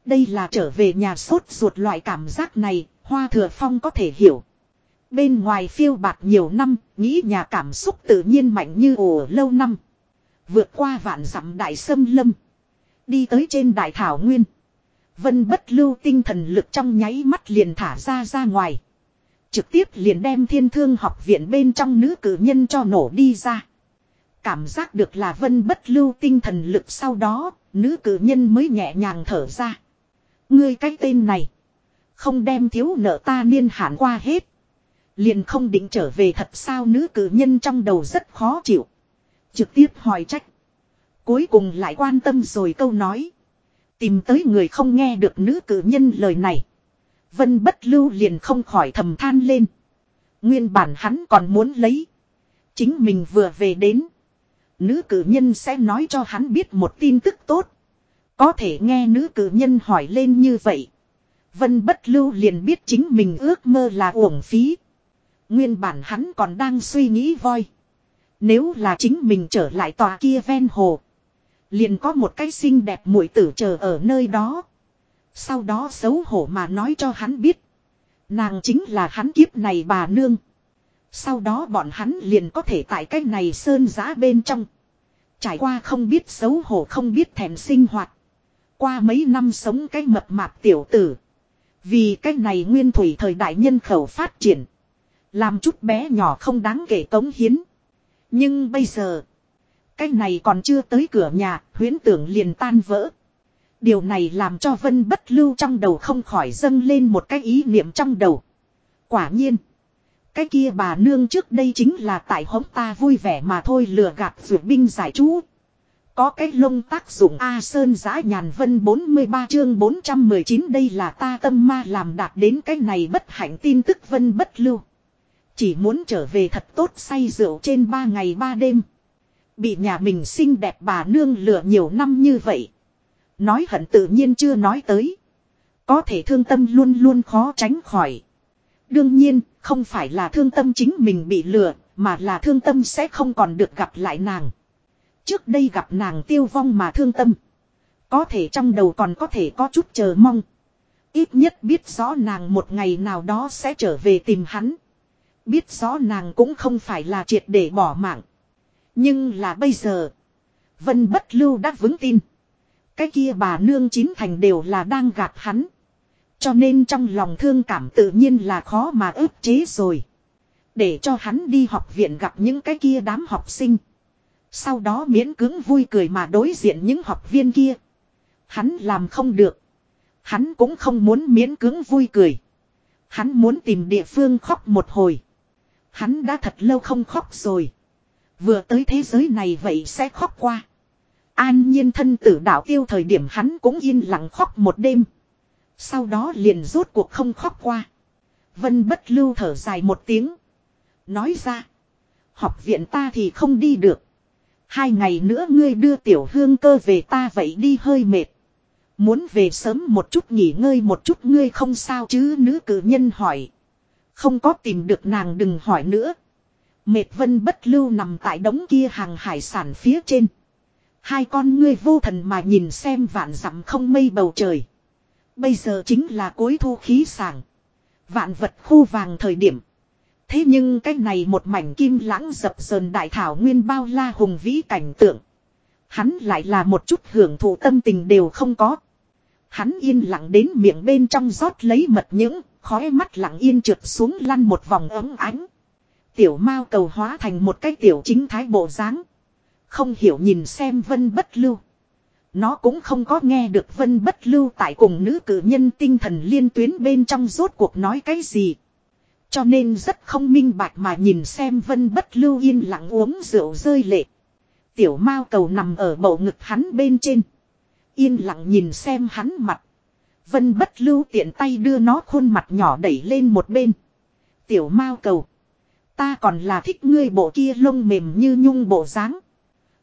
Đây là trở về nhà sốt ruột loại cảm giác này, hoa thừa phong có thể hiểu. Bên ngoài phiêu bạc nhiều năm, nghĩ nhà cảm xúc tự nhiên mạnh như ồ lâu năm. Vượt qua vạn dặm đại sâm lâm. Đi tới trên đại thảo nguyên. Vân bất lưu tinh thần lực trong nháy mắt liền thả ra ra ngoài. Trực tiếp liền đem thiên thương học viện bên trong nữ cử nhân cho nổ đi ra. Cảm giác được là vân bất lưu tinh thần lực sau đó, nữ cử nhân mới nhẹ nhàng thở ra. Ngươi cái tên này. Không đem thiếu nợ ta niên hạn qua hết. Liền không định trở về thật sao nữ cử nhân trong đầu rất khó chịu. Trực tiếp hỏi trách. Cuối cùng lại quan tâm rồi câu nói. Tìm tới người không nghe được nữ cử nhân lời này. Vân bất lưu liền không khỏi thầm than lên. Nguyên bản hắn còn muốn lấy. Chính mình vừa về đến. Nữ cử nhân sẽ nói cho hắn biết một tin tức tốt. Có thể nghe nữ cử nhân hỏi lên như vậy. Vân bất lưu liền biết chính mình ước mơ là uổng phí. Nguyên bản hắn còn đang suy nghĩ voi. Nếu là chính mình trở lại tòa kia ven hồ. Liền có một cái xinh đẹp muội tử chờ ở nơi đó. Sau đó xấu hổ mà nói cho hắn biết. Nàng chính là hắn kiếp này bà nương. Sau đó bọn hắn liền có thể tại cái này sơn giã bên trong. Trải qua không biết xấu hổ không biết thèm sinh hoạt. Qua mấy năm sống cái mập mạp tiểu tử. Vì cái này nguyên thủy thời đại nhân khẩu phát triển. Làm chút bé nhỏ không đáng kể cống hiến. Nhưng bây giờ. Cái này còn chưa tới cửa nhà, huyến tưởng liền tan vỡ. Điều này làm cho Vân bất lưu trong đầu không khỏi dâng lên một cái ý niệm trong đầu. Quả nhiên. Cái kia bà nương trước đây chính là tại hống ta vui vẻ mà thôi lừa gạt vượt binh giải chú. Có cái lông tác dụng A Sơn giã nhàn vân 43 chương 419 đây là ta tâm ma làm đạt đến cái này bất hạnh tin tức vân bất lưu. Chỉ muốn trở về thật tốt say rượu trên ba ngày ba đêm. Bị nhà mình xinh đẹp bà nương lừa nhiều năm như vậy. Nói hận tự nhiên chưa nói tới. Có thể thương tâm luôn luôn khó tránh khỏi. Đương nhiên, không phải là thương tâm chính mình bị lừa, mà là thương tâm sẽ không còn được gặp lại nàng. Trước đây gặp nàng tiêu vong mà thương tâm. Có thể trong đầu còn có thể có chút chờ mong. Ít nhất biết rõ nàng một ngày nào đó sẽ trở về tìm hắn. Biết rõ nàng cũng không phải là triệt để bỏ mạng. Nhưng là bây giờ. Vân bất lưu đã vững tin. Cái kia bà nương chín thành đều là đang gạt hắn. Cho nên trong lòng thương cảm tự nhiên là khó mà ức chế rồi. Để cho hắn đi học viện gặp những cái kia đám học sinh. Sau đó miễn Cưỡng vui cười mà đối diện những học viên kia. Hắn làm không được. Hắn cũng không muốn miễn Cưỡng vui cười. Hắn muốn tìm địa phương khóc một hồi. Hắn đã thật lâu không khóc rồi. Vừa tới thế giới này vậy sẽ khóc qua. An nhiên thân tử đạo tiêu thời điểm hắn cũng yên lặng khóc một đêm. Sau đó liền rốt cuộc không khóc qua. Vân bất lưu thở dài một tiếng. Nói ra. Học viện ta thì không đi được. Hai ngày nữa ngươi đưa tiểu hương cơ về ta vậy đi hơi mệt. Muốn về sớm một chút nghỉ ngơi một chút ngươi không sao chứ nữ cử nhân hỏi. Không có tìm được nàng đừng hỏi nữa. Mệt vân bất lưu nằm tại đống kia hàng hải sản phía trên. Hai con ngươi vô thần mà nhìn xem vạn dặm không mây bầu trời. Bây giờ chính là cuối thu khí sảng. Vạn vật khu vàng thời điểm. Thế nhưng cái này một mảnh kim lãng dập dờn đại thảo nguyên bao la hùng vĩ cảnh tượng. Hắn lại là một chút hưởng thụ tâm tình đều không có. Hắn yên lặng đến miệng bên trong rót lấy mật những, khói mắt lặng yên trượt xuống lăn một vòng ấm ánh. Tiểu mao cầu hóa thành một cái tiểu chính thái bộ dáng Không hiểu nhìn xem vân bất lưu. Nó cũng không có nghe được vân bất lưu tại cùng nữ cử nhân tinh thần liên tuyến bên trong rốt cuộc nói cái gì. Cho nên rất không minh bạch mà nhìn xem vân bất lưu yên lặng uống rượu rơi lệ. Tiểu mao cầu nằm ở bầu ngực hắn bên trên. Yên lặng nhìn xem hắn mặt. Vân bất lưu tiện tay đưa nó khuôn mặt nhỏ đẩy lên một bên. Tiểu mao cầu. Ta còn là thích ngươi bộ kia lông mềm như nhung bộ dáng.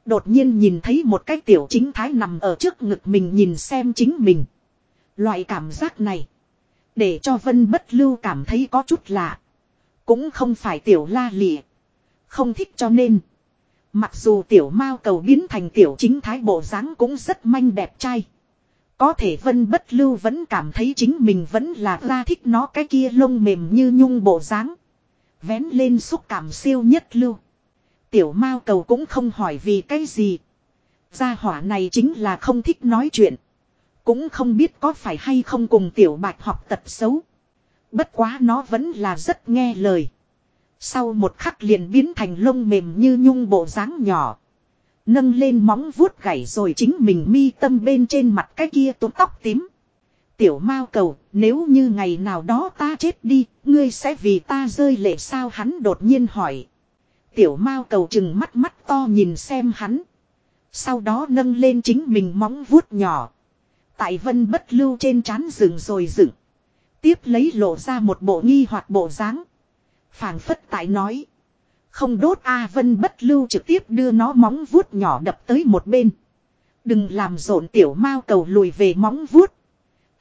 Đột nhiên nhìn thấy một cái tiểu chính thái nằm ở trước ngực mình nhìn xem chính mình. Loại cảm giác này. Để cho Vân Bất Lưu cảm thấy có chút lạ. Cũng không phải tiểu la lịa. Không thích cho nên. Mặc dù tiểu mao cầu biến thành tiểu chính thái bộ dáng cũng rất manh đẹp trai. Có thể vân bất lưu vẫn cảm thấy chính mình vẫn là ra thích nó cái kia lông mềm như nhung bộ dáng Vén lên xúc cảm siêu nhất lưu. Tiểu mao cầu cũng không hỏi vì cái gì. Gia hỏa này chính là không thích nói chuyện. Cũng không biết có phải hay không cùng tiểu bạch học tật xấu. Bất quá nó vẫn là rất nghe lời. Sau một khắc liền biến thành lông mềm như nhung bộ dáng nhỏ. Nâng lên móng vuốt gảy rồi chính mình mi tâm bên trên mặt cái kia túm tóc tím. Tiểu mao cầu, nếu như ngày nào đó ta chết đi, ngươi sẽ vì ta rơi lệ sao hắn đột nhiên hỏi. Tiểu mao cầu chừng mắt mắt to nhìn xem hắn. Sau đó nâng lên chính mình móng vuốt nhỏ. Tại vân bất lưu trên trán rừng rồi dựng. Tiếp lấy lộ ra một bộ nghi hoặc bộ dáng phảng phất tại nói. Không đốt A Vân bất lưu trực tiếp đưa nó móng vuốt nhỏ đập tới một bên. Đừng làm rộn tiểu mao cầu lùi về móng vuốt.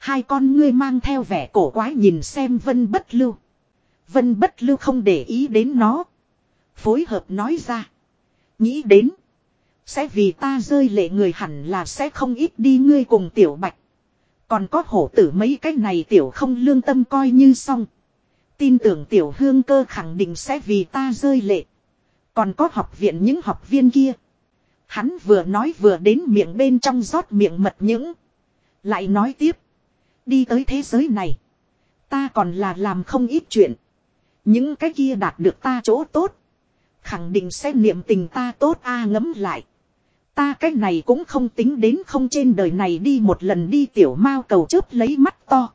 Hai con ngươi mang theo vẻ cổ quái nhìn xem Vân bất lưu. Vân bất lưu không để ý đến nó. Phối hợp nói ra. Nghĩ đến. Sẽ vì ta rơi lệ người hẳn là sẽ không ít đi ngươi cùng tiểu bạch. Còn có hổ tử mấy cái này tiểu không lương tâm coi như xong. Tin tưởng tiểu hương cơ khẳng định sẽ vì ta rơi lệ. Còn có học viện những học viên kia. Hắn vừa nói vừa đến miệng bên trong rót miệng mật những. Lại nói tiếp. Đi tới thế giới này. Ta còn là làm không ít chuyện. Những cái kia đạt được ta chỗ tốt. Khẳng định sẽ niệm tình ta tốt a ngấm lại. Ta cái này cũng không tính đến không trên đời này đi một lần đi tiểu mao cầu chớp lấy mắt to.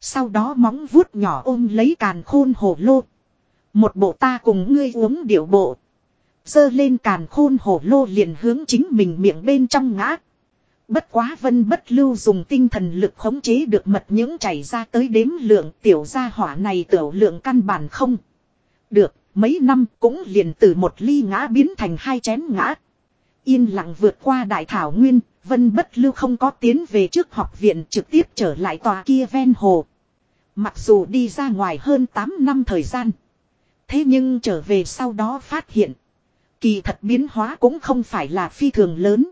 Sau đó móng vuốt nhỏ ôm lấy càn khôn hồ lô. Một bộ ta cùng ngươi uống điệu bộ. Dơ lên càn khôn hồ lô liền hướng chính mình miệng bên trong ngã. Bất quá vân bất lưu dùng tinh thần lực khống chế được mật những chảy ra tới đếm lượng tiểu gia hỏa này tiểu lượng căn bản không. Được, mấy năm cũng liền từ một ly ngã biến thành hai chén ngã. Yên lặng vượt qua đại thảo nguyên, vân bất lưu không có tiến về trước học viện trực tiếp trở lại tòa kia ven hồ. Mặc dù đi ra ngoài hơn 8 năm thời gian. Thế nhưng trở về sau đó phát hiện. Kỳ thật biến hóa cũng không phải là phi thường lớn.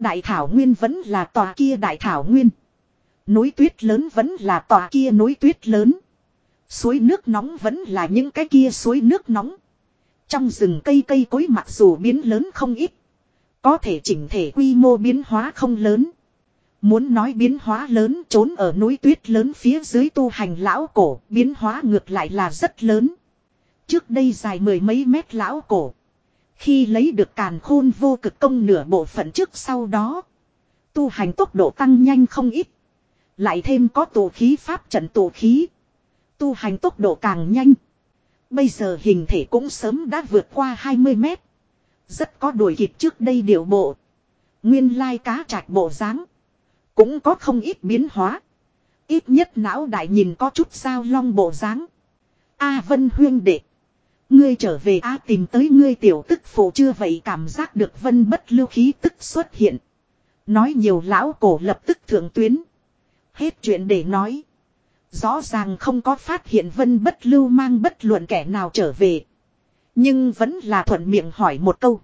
Đại thảo nguyên vẫn là tòa kia đại thảo nguyên. Núi tuyết lớn vẫn là tòa kia núi tuyết lớn. Suối nước nóng vẫn là những cái kia suối nước nóng. Trong rừng cây cây cối mặc dù biến lớn không ít. Có thể chỉnh thể quy mô biến hóa không lớn. Muốn nói biến hóa lớn trốn ở núi tuyết lớn phía dưới tu hành lão cổ, biến hóa ngược lại là rất lớn. Trước đây dài mười mấy mét lão cổ. Khi lấy được càn khôn vô cực công nửa bộ phận trước sau đó. Tu hành tốc độ tăng nhanh không ít. Lại thêm có tổ khí pháp trận tổ khí. Tu hành tốc độ càng nhanh. Bây giờ hình thể cũng sớm đã vượt qua 20 mét. Rất có đuổi kịp trước đây điều bộ. Nguyên lai cá trạch bộ dáng cũng có không ít biến hóa. Ít nhất não đại nhìn có chút sao long bộ dáng. A Vân huyên đệ. Ngươi trở về A tìm tới ngươi tiểu tức phụ chưa vậy cảm giác được vân bất lưu khí tức xuất hiện. Nói nhiều lão cổ lập tức thượng tuyến. Hết chuyện để nói. Rõ ràng không có phát hiện vân bất lưu mang bất luận kẻ nào trở về. Nhưng vẫn là thuận miệng hỏi một câu.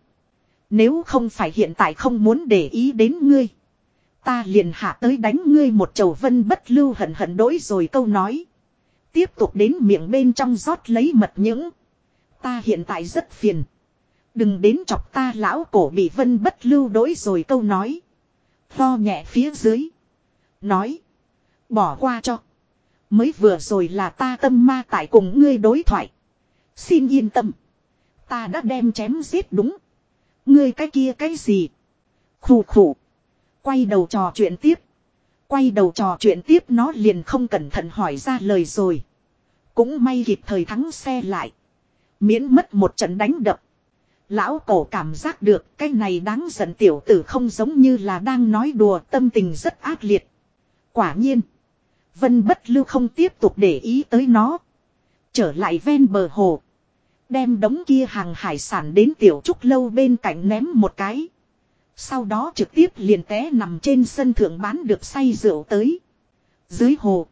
Nếu không phải hiện tại không muốn để ý đến ngươi. Ta liền hạ tới đánh ngươi một chầu vân bất lưu hận hận đối rồi câu nói. Tiếp tục đến miệng bên trong rót lấy mật những. Ta hiện tại rất phiền. Đừng đến chọc ta lão cổ bị vân bất lưu đối rồi câu nói. Tho nhẹ phía dưới. Nói. Bỏ qua cho. Mới vừa rồi là ta tâm ma tại cùng ngươi đối thoại. Xin yên tâm. Ta đã đem chém giết đúng. Ngươi cái kia cái gì? Khủ khủ. Quay đầu trò chuyện tiếp. Quay đầu trò chuyện tiếp nó liền không cẩn thận hỏi ra lời rồi. Cũng may kịp thời thắng xe lại. Miễn mất một trận đánh đập. Lão cổ cảm giác được cái này đáng giận tiểu tử không giống như là đang nói đùa, tâm tình rất ác liệt. Quả nhiên. Vân bất lưu không tiếp tục để ý tới nó. Trở lại ven bờ hồ. Đem đống kia hàng hải sản đến tiểu trúc lâu bên cạnh ném một cái. Sau đó trực tiếp liền té nằm trên sân thượng bán được say rượu tới. Dưới hồ.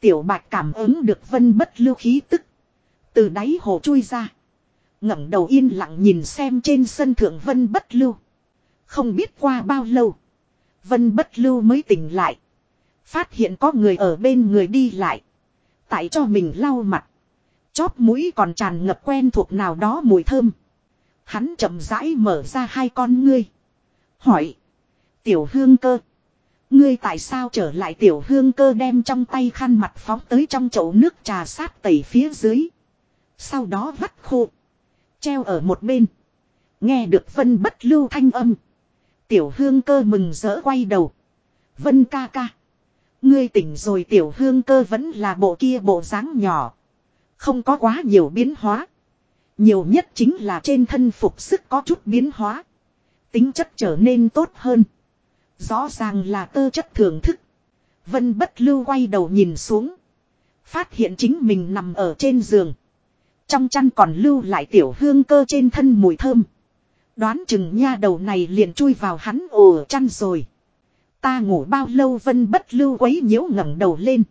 Tiểu bạch cảm ứng được vân bất lưu khí tức. Từ đáy hồ chui ra. ngẩng đầu yên lặng nhìn xem trên sân thượng vân bất lưu. Không biết qua bao lâu. Vân bất lưu mới tỉnh lại. Phát hiện có người ở bên người đi lại. Tại cho mình lau mặt. Chóp mũi còn tràn ngập quen thuộc nào đó mùi thơm. Hắn chậm rãi mở ra hai con ngươi. Hỏi. Tiểu hương cơ. Ngươi tại sao trở lại tiểu hương cơ đem trong tay khăn mặt phóng tới trong chậu nước trà sát tẩy phía dưới. Sau đó vắt khô. Treo ở một bên. Nghe được vân bất lưu thanh âm. Tiểu hương cơ mừng rỡ quay đầu. Vân ca ca. Ngươi tỉnh rồi tiểu hương cơ vẫn là bộ kia bộ dáng nhỏ. Không có quá nhiều biến hóa. Nhiều nhất chính là trên thân phục sức có chút biến hóa. Tính chất trở nên tốt hơn. Rõ ràng là tơ chất thưởng thức. Vân bất lưu quay đầu nhìn xuống. Phát hiện chính mình nằm ở trên giường. Trong chăn còn lưu lại tiểu hương cơ trên thân mùi thơm. Đoán chừng nha đầu này liền chui vào hắn ồ chăn rồi. Ta ngủ bao lâu vân bất lưu quấy nhiễu ngẩng đầu lên.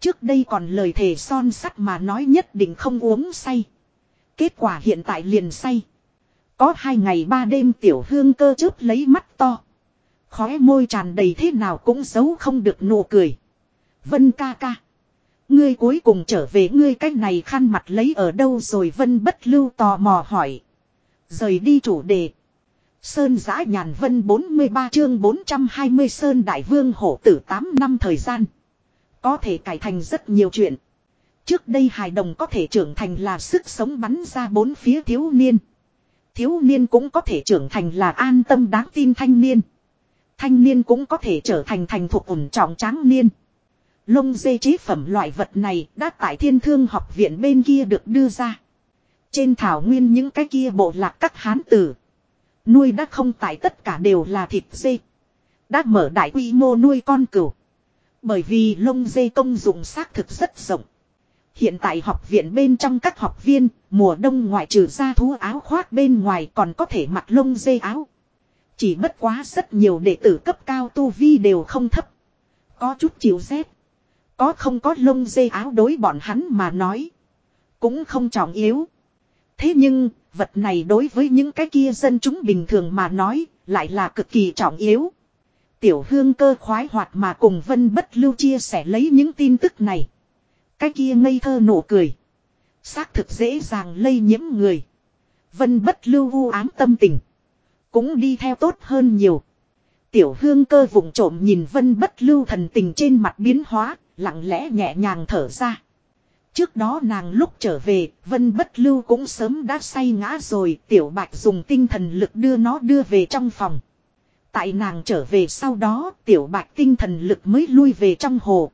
Trước đây còn lời thề son sắt mà nói nhất định không uống say. Kết quả hiện tại liền say. Có hai ngày ba đêm tiểu hương cơ chớp lấy mắt to. Khóe môi tràn đầy thế nào cũng giấu không được nụ cười. Vân ca ca. Ngươi cuối cùng trở về ngươi cách này khăn mặt lấy ở đâu rồi Vân bất lưu tò mò hỏi. Rời đi chủ đề. Sơn giã nhàn vân 43 chương 420 Sơn Đại Vương hổ tử 8 năm thời gian. Có thể cải thành rất nhiều chuyện. Trước đây hài đồng có thể trưởng thành là sức sống bắn ra bốn phía thiếu niên. Thiếu niên cũng có thể trưởng thành là an tâm đáng tin thanh niên. Thanh niên cũng có thể trở thành thành thuộc ổn trọng tráng niên. Lông dê chế phẩm loại vật này đã tại thiên thương học viện bên kia được đưa ra. Trên thảo nguyên những cái kia bộ lạc các hán tử. Nuôi đã không tại tất cả đều là thịt dê. Đã mở đại quy mô nuôi con cừu. Bởi vì lông dê công dụng xác thực rất rộng. Hiện tại học viện bên trong các học viên, mùa đông ngoại trừ ra thú áo khoác bên ngoài còn có thể mặc lông dê áo. Chỉ bất quá rất nhiều đệ tử cấp cao tu vi đều không thấp. Có chút chịu rét. Có không có lông dê áo đối bọn hắn mà nói. Cũng không trọng yếu. Thế nhưng, vật này đối với những cái kia dân chúng bình thường mà nói, lại là cực kỳ trọng yếu. Tiểu hương cơ khoái hoạt mà cùng Vân Bất Lưu chia sẻ lấy những tin tức này. Cái kia ngây thơ nụ cười. Xác thực dễ dàng lây nhiễm người. Vân Bất Lưu u ám tâm tình. Cũng đi theo tốt hơn nhiều. Tiểu hương cơ vùng trộm nhìn Vân Bất Lưu thần tình trên mặt biến hóa, lặng lẽ nhẹ nhàng thở ra. Trước đó nàng lúc trở về, Vân Bất Lưu cũng sớm đã say ngã rồi, Tiểu Bạch dùng tinh thần lực đưa nó đưa về trong phòng. Tại nàng trở về sau đó, Tiểu Bạch tinh thần lực mới lui về trong hồ.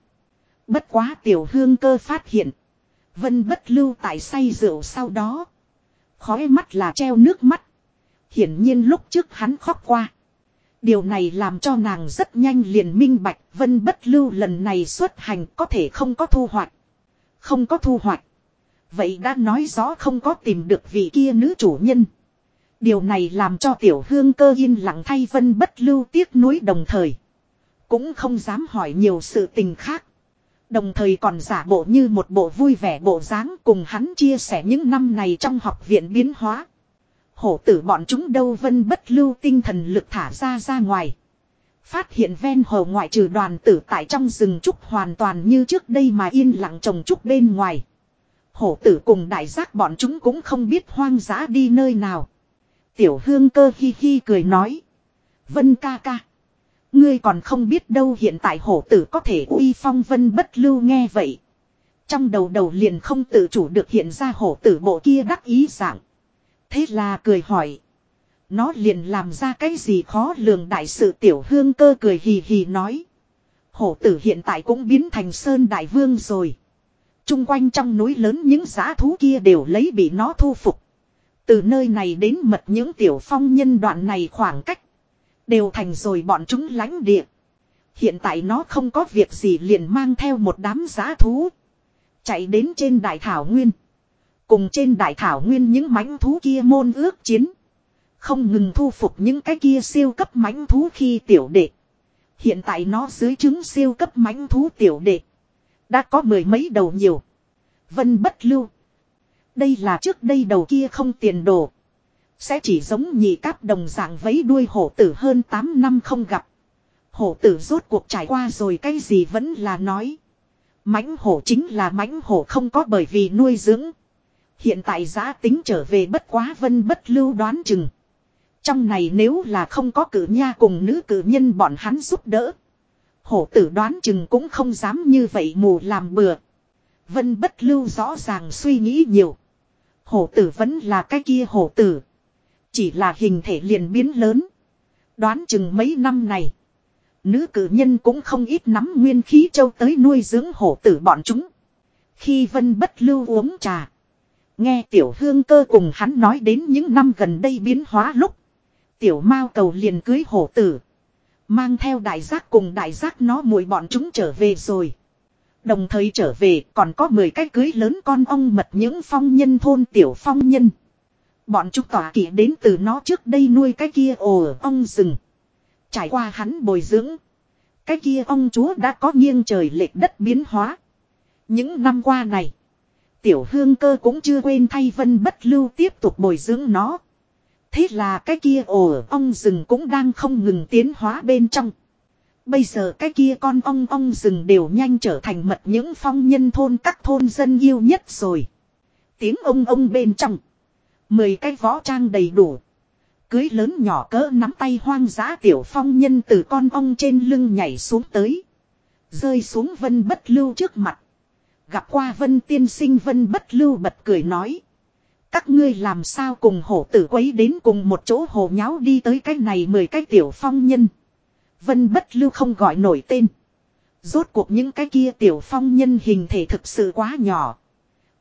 Bất quá Tiểu Hương cơ phát hiện. Vân Bất Lưu tại say rượu sau đó. Khói mắt là treo nước mắt. Hiển nhiên lúc trước hắn khóc qua. Điều này làm cho nàng rất nhanh liền minh bạch Vân Bất Lưu lần này xuất hành có thể không có thu hoạch. Không có thu hoạch. Vậy đã nói rõ không có tìm được vị kia nữ chủ nhân. Điều này làm cho tiểu hương cơ yên lặng thay vân bất lưu tiếc nuối đồng thời. Cũng không dám hỏi nhiều sự tình khác. Đồng thời còn giả bộ như một bộ vui vẻ bộ dáng cùng hắn chia sẻ những năm này trong học viện biến hóa. Hổ tử bọn chúng đâu vân bất lưu tinh thần lực thả ra ra ngoài. Phát hiện ven hồ ngoại trừ đoàn tử tại trong rừng trúc hoàn toàn như trước đây mà yên lặng trồng trúc bên ngoài. Hổ tử cùng đại giác bọn chúng cũng không biết hoang dã đi nơi nào. Tiểu hương cơ hi hi cười nói. Vân ca ca. Ngươi còn không biết đâu hiện tại hổ tử có thể uy phong vân bất lưu nghe vậy. Trong đầu đầu liền không tự chủ được hiện ra hổ tử bộ kia đắc ý dạng. Thế là cười hỏi. Nó liền làm ra cái gì khó lường đại sự tiểu hương cơ cười hì hì nói. Hổ tử hiện tại cũng biến thành sơn đại vương rồi. Trung quanh trong núi lớn những giã thú kia đều lấy bị nó thu phục. Từ nơi này đến mật những tiểu phong nhân đoạn này khoảng cách. Đều thành rồi bọn chúng lánh địa. Hiện tại nó không có việc gì liền mang theo một đám giã thú. Chạy đến trên đại thảo nguyên. Cùng trên đại thảo nguyên những mãnh thú kia môn ước chiến. Không ngừng thu phục những cái kia siêu cấp mãnh thú khi tiểu đệ. Hiện tại nó dưới chứng siêu cấp mãnh thú tiểu đệ. Đã có mười mấy đầu nhiều. Vân bất lưu. Đây là trước đây đầu kia không tiền đồ. Sẽ chỉ giống nhị cáp đồng dạng vấy đuôi hổ tử hơn 8 năm không gặp. Hổ tử rốt cuộc trải qua rồi cái gì vẫn là nói. mãnh hổ chính là mãnh hổ không có bởi vì nuôi dưỡng. Hiện tại giá tính trở về bất quá vân bất lưu đoán chừng. Trong này nếu là không có cử nha cùng nữ cử nhân bọn hắn giúp đỡ. Hổ tử đoán chừng cũng không dám như vậy mù làm bừa. Vân bất lưu rõ ràng suy nghĩ nhiều. Hổ tử vẫn là cái kia hổ tử. Chỉ là hình thể liền biến lớn. Đoán chừng mấy năm này. Nữ cử nhân cũng không ít nắm nguyên khí châu tới nuôi dưỡng hổ tử bọn chúng. Khi vân bất lưu uống trà. Nghe tiểu hương cơ cùng hắn nói đến những năm gần đây biến hóa lúc. Tiểu mao cầu liền cưới hổ tử. Mang theo đại giác cùng đại giác nó mùi bọn chúng trở về rồi. Đồng thời trở về, còn có 10 cái cưới lớn con ong mật những phong nhân thôn tiểu phong nhân. Bọn chúng tỏa kỷ đến từ nó trước đây nuôi cái kia ồ ong rừng. Trải qua hắn bồi dưỡng. Cái kia ông chúa đã có nghiêng trời lệch đất biến hóa. Những năm qua này. Tiểu hương cơ cũng chưa quên thay vân bất lưu tiếp tục bồi dưỡng nó. Thế là cái kia ồ, ong rừng cũng đang không ngừng tiến hóa bên trong. Bây giờ cái kia con ong ong rừng đều nhanh trở thành mật những phong nhân thôn các thôn dân yêu nhất rồi. Tiếng ông ông bên trong. Mười cái võ trang đầy đủ. Cưới lớn nhỏ cỡ nắm tay hoang dã tiểu phong nhân từ con ong trên lưng nhảy xuống tới. Rơi xuống vân bất lưu trước mặt. Gặp qua vân tiên sinh, vân bất lưu bật cười nói. Các ngươi làm sao cùng hổ tử quấy đến cùng một chỗ hồ nháo đi tới cái này mười cái tiểu phong nhân. Vân bất lưu không gọi nổi tên. Rốt cuộc những cái kia tiểu phong nhân hình thể thực sự quá nhỏ.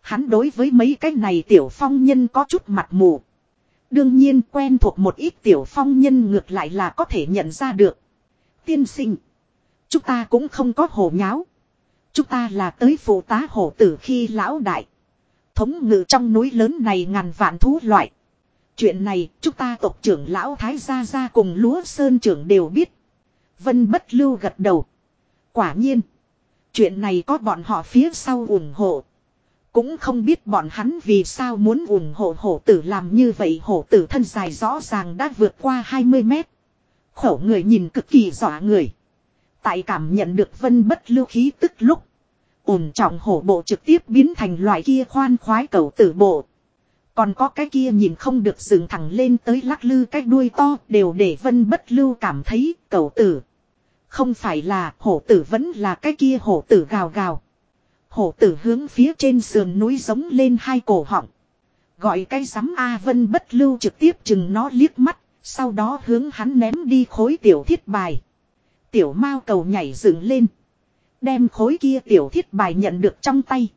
Hắn đối với mấy cái này tiểu phong nhân có chút mặt mù. Đương nhiên quen thuộc một ít tiểu phong nhân ngược lại là có thể nhận ra được. Tiên sinh. Chúng ta cũng không có hồ nháo. Chúng ta là tới phụ tá hổ tử khi lão đại. Thống ngự trong núi lớn này ngàn vạn thú loại. Chuyện này, chúng ta tộc trưởng lão Thái Gia Gia cùng Lúa Sơn trưởng đều biết. Vân bất lưu gật đầu. Quả nhiên. Chuyện này có bọn họ phía sau ủng hộ. Cũng không biết bọn hắn vì sao muốn ủng hộ hổ tử làm như vậy hổ tử thân dài rõ ràng đã vượt qua 20 mét. Khổ người nhìn cực kỳ dọa người. Tại cảm nhận được vân bất lưu khí tức lúc. ổn trọng hổ bộ trực tiếp biến thành loại kia khoan khoái cầu tử bộ. Còn có cái kia nhìn không được dừng thẳng lên tới lắc lư cái đuôi to đều để vân bất lưu cảm thấy cầu tử. Không phải là hổ tử vẫn là cái kia hổ tử gào gào. Hổ tử hướng phía trên sườn núi giống lên hai cổ họng. Gọi cái sắm A Vân bất lưu trực tiếp chừng nó liếc mắt, sau đó hướng hắn ném đi khối tiểu thiết bài. Tiểu mao cầu nhảy dựng lên. Đem khối kia tiểu thiết bài nhận được trong tay.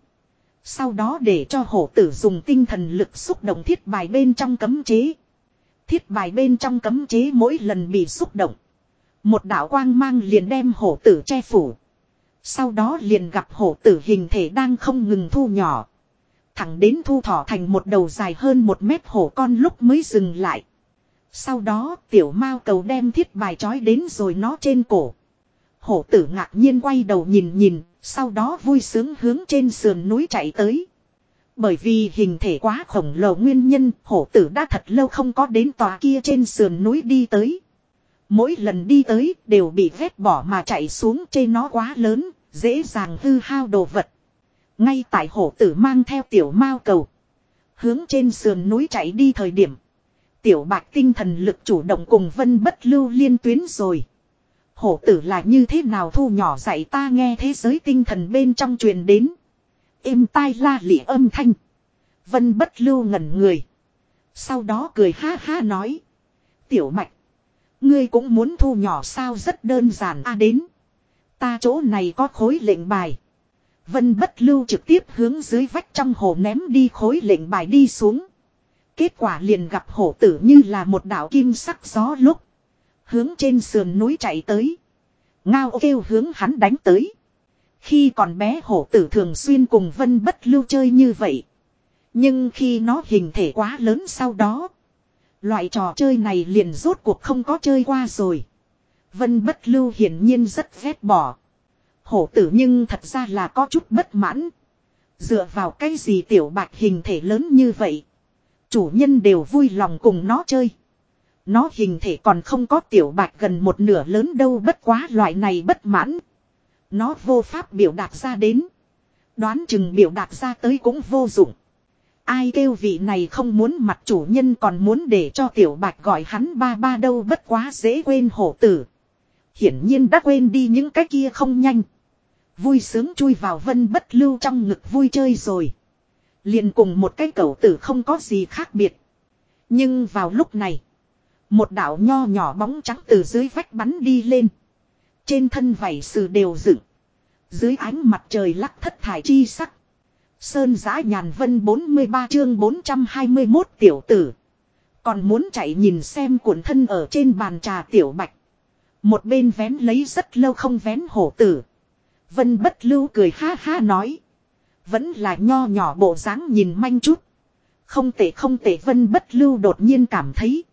Sau đó để cho hổ tử dùng tinh thần lực xúc động thiết bài bên trong cấm chế. Thiết bài bên trong cấm chế mỗi lần bị xúc động. Một đạo quang mang liền đem hổ tử che phủ. Sau đó liền gặp hổ tử hình thể đang không ngừng thu nhỏ. Thẳng đến thu thỏ thành một đầu dài hơn một mét hổ con lúc mới dừng lại. Sau đó tiểu mao cầu đem thiết bài trói đến rồi nó trên cổ. Hổ tử ngạc nhiên quay đầu nhìn nhìn, sau đó vui sướng hướng trên sườn núi chạy tới. Bởi vì hình thể quá khổng lồ nguyên nhân, hổ tử đã thật lâu không có đến tòa kia trên sườn núi đi tới. Mỗi lần đi tới đều bị vét bỏ mà chạy xuống trên nó quá lớn, dễ dàng hư hao đồ vật. Ngay tại hổ tử mang theo tiểu mao cầu. Hướng trên sườn núi chạy đi thời điểm. Tiểu bạch tinh thần lực chủ động cùng vân bất lưu liên tuyến rồi. Hổ tử là như thế nào thu nhỏ dạy ta nghe thế giới tinh thần bên trong truyền đến. Êm tai la lị âm thanh. Vân bất lưu ngẩn người. Sau đó cười ha ha nói. Tiểu mạch. Ngươi cũng muốn thu nhỏ sao rất đơn giản a đến. Ta chỗ này có khối lệnh bài. Vân bất lưu trực tiếp hướng dưới vách trong hồ ném đi khối lệnh bài đi xuống. Kết quả liền gặp hổ tử như là một đạo kim sắc gió lúc. Hướng trên sườn núi chạy tới. Ngao kêu hướng hắn đánh tới. Khi còn bé hổ tử thường xuyên cùng vân bất lưu chơi như vậy. Nhưng khi nó hình thể quá lớn sau đó. Loại trò chơi này liền rốt cuộc không có chơi qua rồi. Vân bất lưu hiển nhiên rất ghét bỏ. Hổ tử nhưng thật ra là có chút bất mãn. Dựa vào cái gì tiểu bạch hình thể lớn như vậy. Chủ nhân đều vui lòng cùng nó chơi. Nó hình thể còn không có tiểu bạch gần một nửa lớn đâu, bất quá loại này bất mãn. Nó vô pháp biểu đạt ra đến. Đoán chừng biểu đạt ra tới cũng vô dụng. Ai kêu vị này không muốn mặt chủ nhân còn muốn để cho tiểu bạch gọi hắn ba ba đâu, bất quá dễ quên hổ tử. Hiển nhiên đã quên đi những cái kia không nhanh. Vui sướng chui vào vân bất lưu trong ngực vui chơi rồi liền cùng một cái cẩu tử không có gì khác biệt. Nhưng vào lúc này. Một đạo nho nhỏ bóng trắng từ dưới vách bắn đi lên. Trên thân vảy sừ đều dựng. Dưới ánh mặt trời lắc thất thải chi sắc. Sơn giã nhàn vân 43 chương 421 tiểu tử. Còn muốn chạy nhìn xem cuộn thân ở trên bàn trà tiểu bạch. Một bên vén lấy rất lâu không vén hổ tử. Vân bất lưu cười ha ha nói. Vẫn là nho nhỏ bộ dáng nhìn manh chút. Không tệ không tệ, vân bất lưu đột nhiên cảm thấy.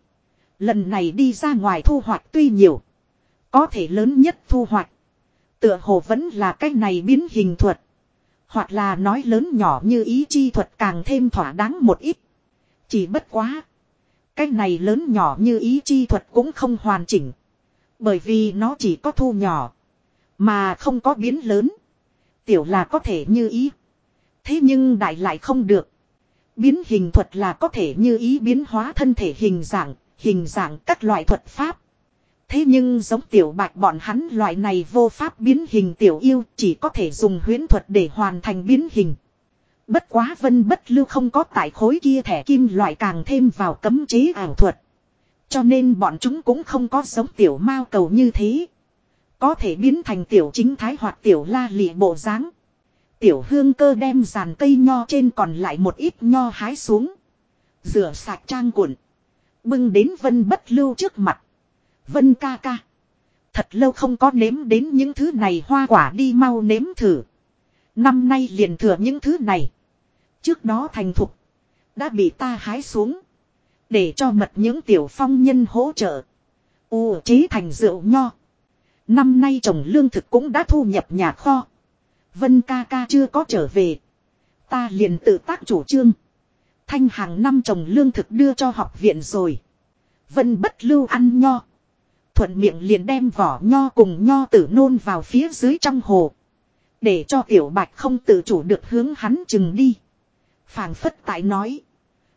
Lần này đi ra ngoài thu hoạch tuy nhiều. Có thể lớn nhất thu hoạch. Tựa hồ vẫn là cái này biến hình thuật. Hoặc là nói lớn nhỏ như ý chi thuật càng thêm thỏa đáng một ít. Chỉ bất quá. Cái này lớn nhỏ như ý chi thuật cũng không hoàn chỉnh. Bởi vì nó chỉ có thu nhỏ. Mà không có biến lớn. Tiểu là có thể như ý. Thế nhưng đại lại không được. Biến hình thuật là có thể như ý biến hóa thân thể hình dạng, hình dạng các loại thuật pháp. Thế nhưng giống tiểu bạch bọn hắn loại này vô pháp biến hình tiểu yêu chỉ có thể dùng huyễn thuật để hoàn thành biến hình. Bất quá vân bất lưu không có tại khối kia thẻ kim loại càng thêm vào cấm chế ảo thuật. Cho nên bọn chúng cũng không có giống tiểu mao cầu như thế. Có thể biến thành tiểu chính thái hoặc tiểu la lịa bộ dáng. Tiểu hương cơ đem dàn cây nho trên còn lại một ít nho hái xuống. Rửa sạch trang cuộn. Bưng đến vân bất lưu trước mặt. Vân ca ca. Thật lâu không có nếm đến những thứ này hoa quả đi mau nếm thử. Năm nay liền thừa những thứ này. Trước đó thành thục. Đã bị ta hái xuống. Để cho mật những tiểu phong nhân hỗ trợ. U chế thành rượu nho. Năm nay trồng lương thực cũng đã thu nhập nhà kho. Vân ca ca chưa có trở về. Ta liền tự tác chủ trương. Thanh hàng năm trồng lương thực đưa cho học viện rồi. Vân bất lưu ăn nho. Thuận miệng liền đem vỏ nho cùng nho tử nôn vào phía dưới trong hồ. Để cho tiểu bạch không tự chủ được hướng hắn chừng đi. phảng phất tại nói.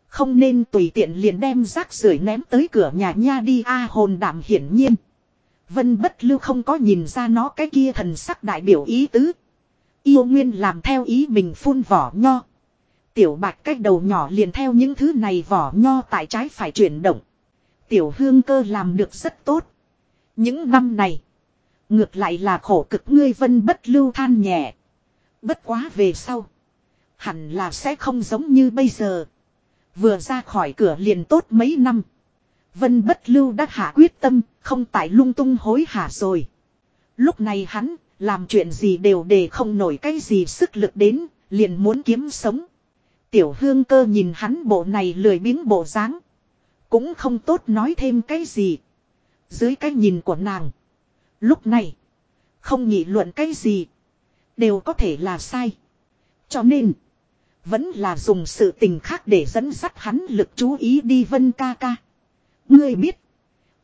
Không nên tùy tiện liền đem rác rưởi ném tới cửa nhà nha đi a à, hồn đảm hiển nhiên. Vân bất lưu không có nhìn ra nó cái kia thần sắc đại biểu ý tứ. Yêu nguyên làm theo ý mình phun vỏ nho. Tiểu bạch cách đầu nhỏ liền theo những thứ này vỏ nho tại trái phải chuyển động. Tiểu hương cơ làm được rất tốt. Những năm này. Ngược lại là khổ cực ngươi vân bất lưu than nhẹ. Bất quá về sau. Hẳn là sẽ không giống như bây giờ. Vừa ra khỏi cửa liền tốt mấy năm. Vân bất lưu đã hạ quyết tâm, không tại lung tung hối hả rồi. Lúc này hắn, làm chuyện gì đều để không nổi cái gì sức lực đến, liền muốn kiếm sống. Tiểu hương cơ nhìn hắn bộ này lười biếng bộ dáng Cũng không tốt nói thêm cái gì. Dưới cái nhìn của nàng. Lúc này. Không nghị luận cái gì. Đều có thể là sai. Cho nên. Vẫn là dùng sự tình khác để dẫn dắt hắn lực chú ý đi vân ca ca. Ngươi biết.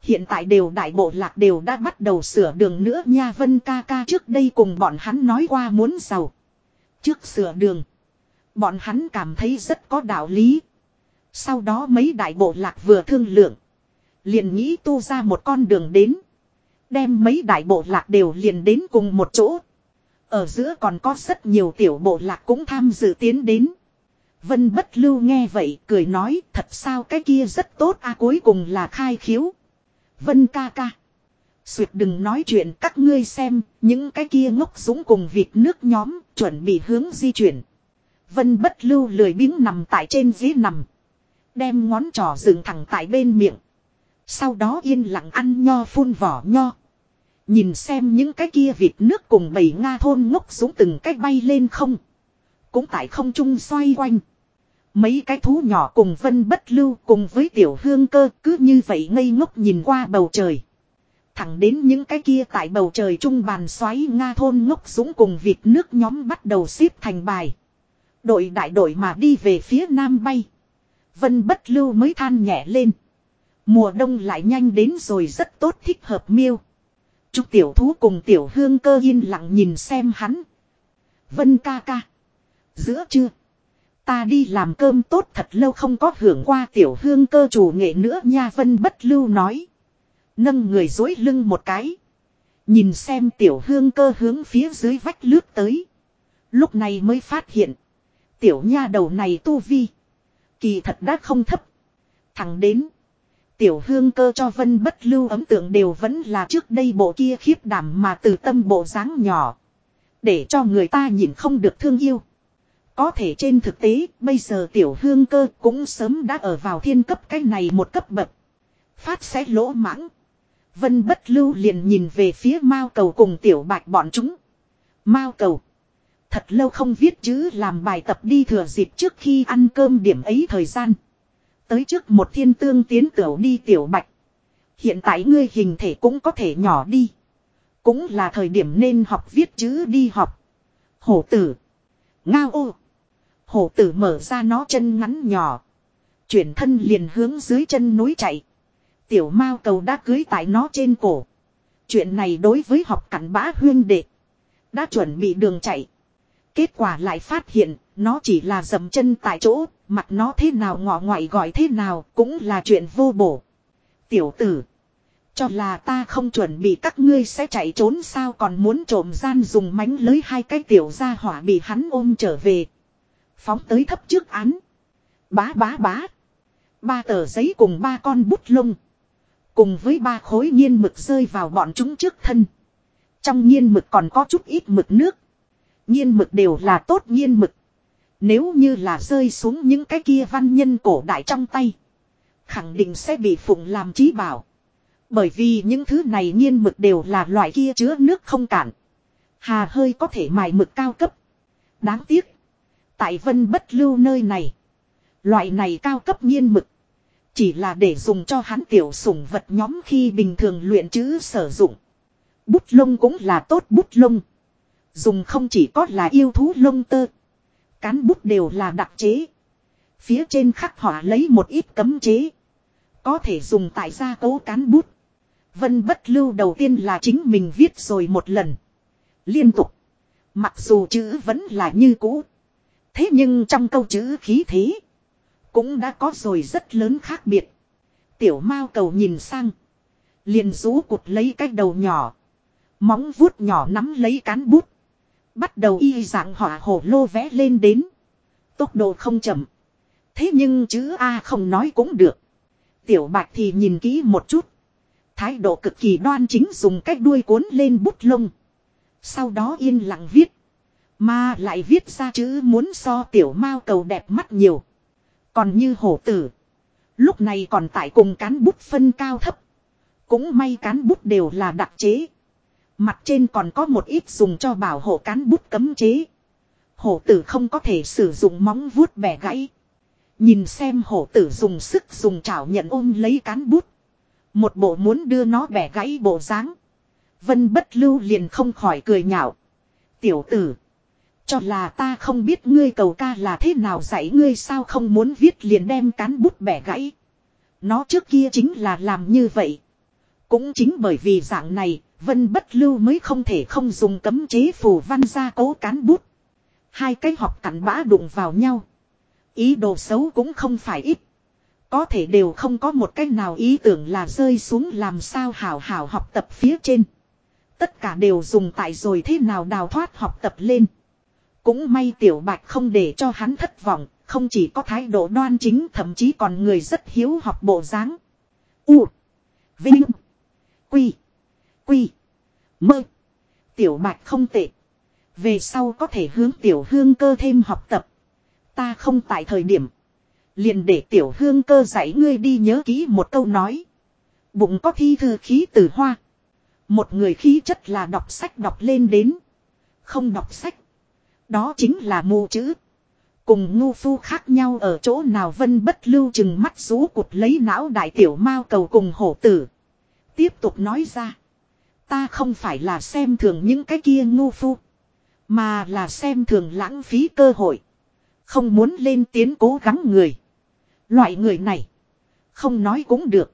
Hiện tại đều đại bộ lạc đều đã bắt đầu sửa đường nữa nha vân ca ca trước đây cùng bọn hắn nói qua muốn giàu. Trước sửa đường. Bọn hắn cảm thấy rất có đạo lý. Sau đó mấy đại bộ lạc vừa thương lượng. Liền nghĩ tu ra một con đường đến. Đem mấy đại bộ lạc đều liền đến cùng một chỗ. Ở giữa còn có rất nhiều tiểu bộ lạc cũng tham dự tiến đến. Vân bất lưu nghe vậy cười nói, thật sao cái kia rất tốt, a, cuối cùng là khai khiếu. Vân ca ca. Xuyệt đừng nói chuyện, các ngươi xem, những cái kia ngốc dũng cùng vịt nước nhóm, chuẩn bị hướng di chuyển. Vân bất lưu lười biếng nằm tại trên dưới nằm. Đem ngón trỏ dựng thẳng tại bên miệng. Sau đó yên lặng ăn nho phun vỏ nho. Nhìn xem những cái kia vịt nước cùng bầy Nga thôn ngốc xuống từng cách bay lên không. Cũng tại không trung xoay quanh. Mấy cái thú nhỏ cùng vân bất lưu cùng với tiểu hương cơ cứ như vậy ngây ngốc nhìn qua bầu trời. Thẳng đến những cái kia tại bầu trời trung bàn xoáy Nga thôn ngốc dũng cùng vịt nước nhóm bắt đầu xếp thành bài. Đội đại đội mà đi về phía nam bay. Vân bất lưu mới than nhẹ lên. Mùa đông lại nhanh đến rồi rất tốt thích hợp miêu. Chúc tiểu thú cùng tiểu hương cơ yên lặng nhìn xem hắn. Vân ca ca. Giữa trưa. Ta đi làm cơm tốt thật lâu không có hưởng qua tiểu hương cơ chủ nghệ nữa nha, Vân bất lưu nói. Nâng người dối lưng một cái. Nhìn xem tiểu hương cơ hướng phía dưới vách lướt tới. Lúc này mới phát hiện. Tiểu nha đầu này tu vi. Kỳ thật đã không thấp. Thẳng đến. Tiểu hương cơ cho vân bất lưu ấm tượng đều vẫn là trước đây bộ kia khiếp đảm mà từ tâm bộ dáng nhỏ. Để cho người ta nhìn không được thương yêu. Có thể trên thực tế, bây giờ tiểu hương cơ cũng sớm đã ở vào thiên cấp cái này một cấp bậc. Phát sẽ lỗ mãng. Vân bất lưu liền nhìn về phía Mao cầu cùng tiểu bạch bọn chúng. Mao cầu. Thật lâu không viết chữ làm bài tập đi thừa dịp trước khi ăn cơm điểm ấy thời gian. Tới trước một thiên tương tiến tiểu đi tiểu bạch. Hiện tại ngươi hình thể cũng có thể nhỏ đi. Cũng là thời điểm nên học viết chữ đi học. Hổ tử. Ngao ô. Hổ tử mở ra nó chân ngắn nhỏ. Chuyển thân liền hướng dưới chân núi chạy. Tiểu mao cầu đã cưới tại nó trên cổ. Chuyện này đối với học cặn bã huyên đệ. Đã chuẩn bị đường chạy. Kết quả lại phát hiện, nó chỉ là dầm chân tại chỗ, mặt nó thế nào ngọ ngoại gọi thế nào cũng là chuyện vô bổ. Tiểu tử. Cho là ta không chuẩn bị các ngươi sẽ chạy trốn sao còn muốn trộm gian dùng mánh lưới hai cái tiểu ra hỏa bị hắn ôm trở về. Phóng tới thấp trước án. Bá bá bá. Ba tờ giấy cùng ba con bút lông. Cùng với ba khối nhiên mực rơi vào bọn chúng trước thân. Trong nhiên mực còn có chút ít mực nước. Nhiên mực đều là tốt nhiên mực. Nếu như là rơi xuống những cái kia văn nhân cổ đại trong tay. Khẳng định sẽ bị phụng làm trí bảo. Bởi vì những thứ này nhiên mực đều là loại kia chứa nước không cản. Hà hơi có thể mài mực cao cấp. Đáng tiếc. Tại vân bất lưu nơi này. Loại này cao cấp nhiên mực. Chỉ là để dùng cho hắn tiểu sủng vật nhóm khi bình thường luyện chữ sử dụng. Bút lông cũng là tốt bút lông. Dùng không chỉ có là yêu thú lông tơ. Cán bút đều là đặc chế. Phía trên khắc họa lấy một ít cấm chế. Có thể dùng tại gia cố cán bút. Vân bất lưu đầu tiên là chính mình viết rồi một lần. Liên tục. Mặc dù chữ vẫn là như cũ. Thế nhưng trong câu chữ khí thế. Cũng đã có rồi rất lớn khác biệt. Tiểu mao cầu nhìn sang. Liền rú cụt lấy cái đầu nhỏ. Móng vuốt nhỏ nắm lấy cán bút. Bắt đầu y dạng hỏa hổ lô vẽ lên đến. Tốc độ không chậm. Thế nhưng chữ A không nói cũng được. Tiểu bạch thì nhìn kỹ một chút. Thái độ cực kỳ đoan chính dùng cách đuôi cuốn lên bút lông. Sau đó yên lặng viết. Mà lại viết ra chữ muốn so tiểu mao cầu đẹp mắt nhiều. Còn như hổ tử. Lúc này còn tại cùng cán bút phân cao thấp. Cũng may cán bút đều là đặc chế. Mặt trên còn có một ít dùng cho bảo hộ cán bút cấm chế. Hổ tử không có thể sử dụng móng vuốt bẻ gãy. Nhìn xem hổ tử dùng sức dùng chảo nhận ôm lấy cán bút. Một bộ muốn đưa nó bẻ gãy bộ dáng. Vân bất lưu liền không khỏi cười nhạo. Tiểu tử. Cho là ta không biết ngươi cầu ca là thế nào dạy ngươi sao không muốn viết liền đem cán bút bẻ gãy. Nó trước kia chính là làm như vậy. Cũng chính bởi vì dạng này, Vân Bất Lưu mới không thể không dùng cấm chế phù văn ra cố cán bút. Hai cái học cắn bã đụng vào nhau. Ý đồ xấu cũng không phải ít. Có thể đều không có một cách nào ý tưởng là rơi xuống làm sao hảo hảo học tập phía trên. Tất cả đều dùng tại rồi thế nào đào thoát học tập lên. Cũng may tiểu bạch không để cho hắn thất vọng, không chỉ có thái độ đoan chính thậm chí còn người rất hiếu học bộ dáng. U. Vinh. Quy. Quy. Mơ. Tiểu bạch không tệ. Về sau có thể hướng tiểu hương cơ thêm học tập. Ta không tại thời điểm. Liền để tiểu hương cơ dạy ngươi đi nhớ kỹ một câu nói. Bụng có thi thư khí từ hoa. Một người khí chất là đọc sách đọc lên đến. Không đọc sách. Đó chính là mù chữ. Cùng ngu phu khác nhau ở chỗ nào vân bất lưu chừng mắt rú cụt lấy não đại tiểu mao cầu cùng hổ tử. Tiếp tục nói ra. Ta không phải là xem thường những cái kia ngu phu. Mà là xem thường lãng phí cơ hội. Không muốn lên tiến cố gắng người. Loại người này. Không nói cũng được.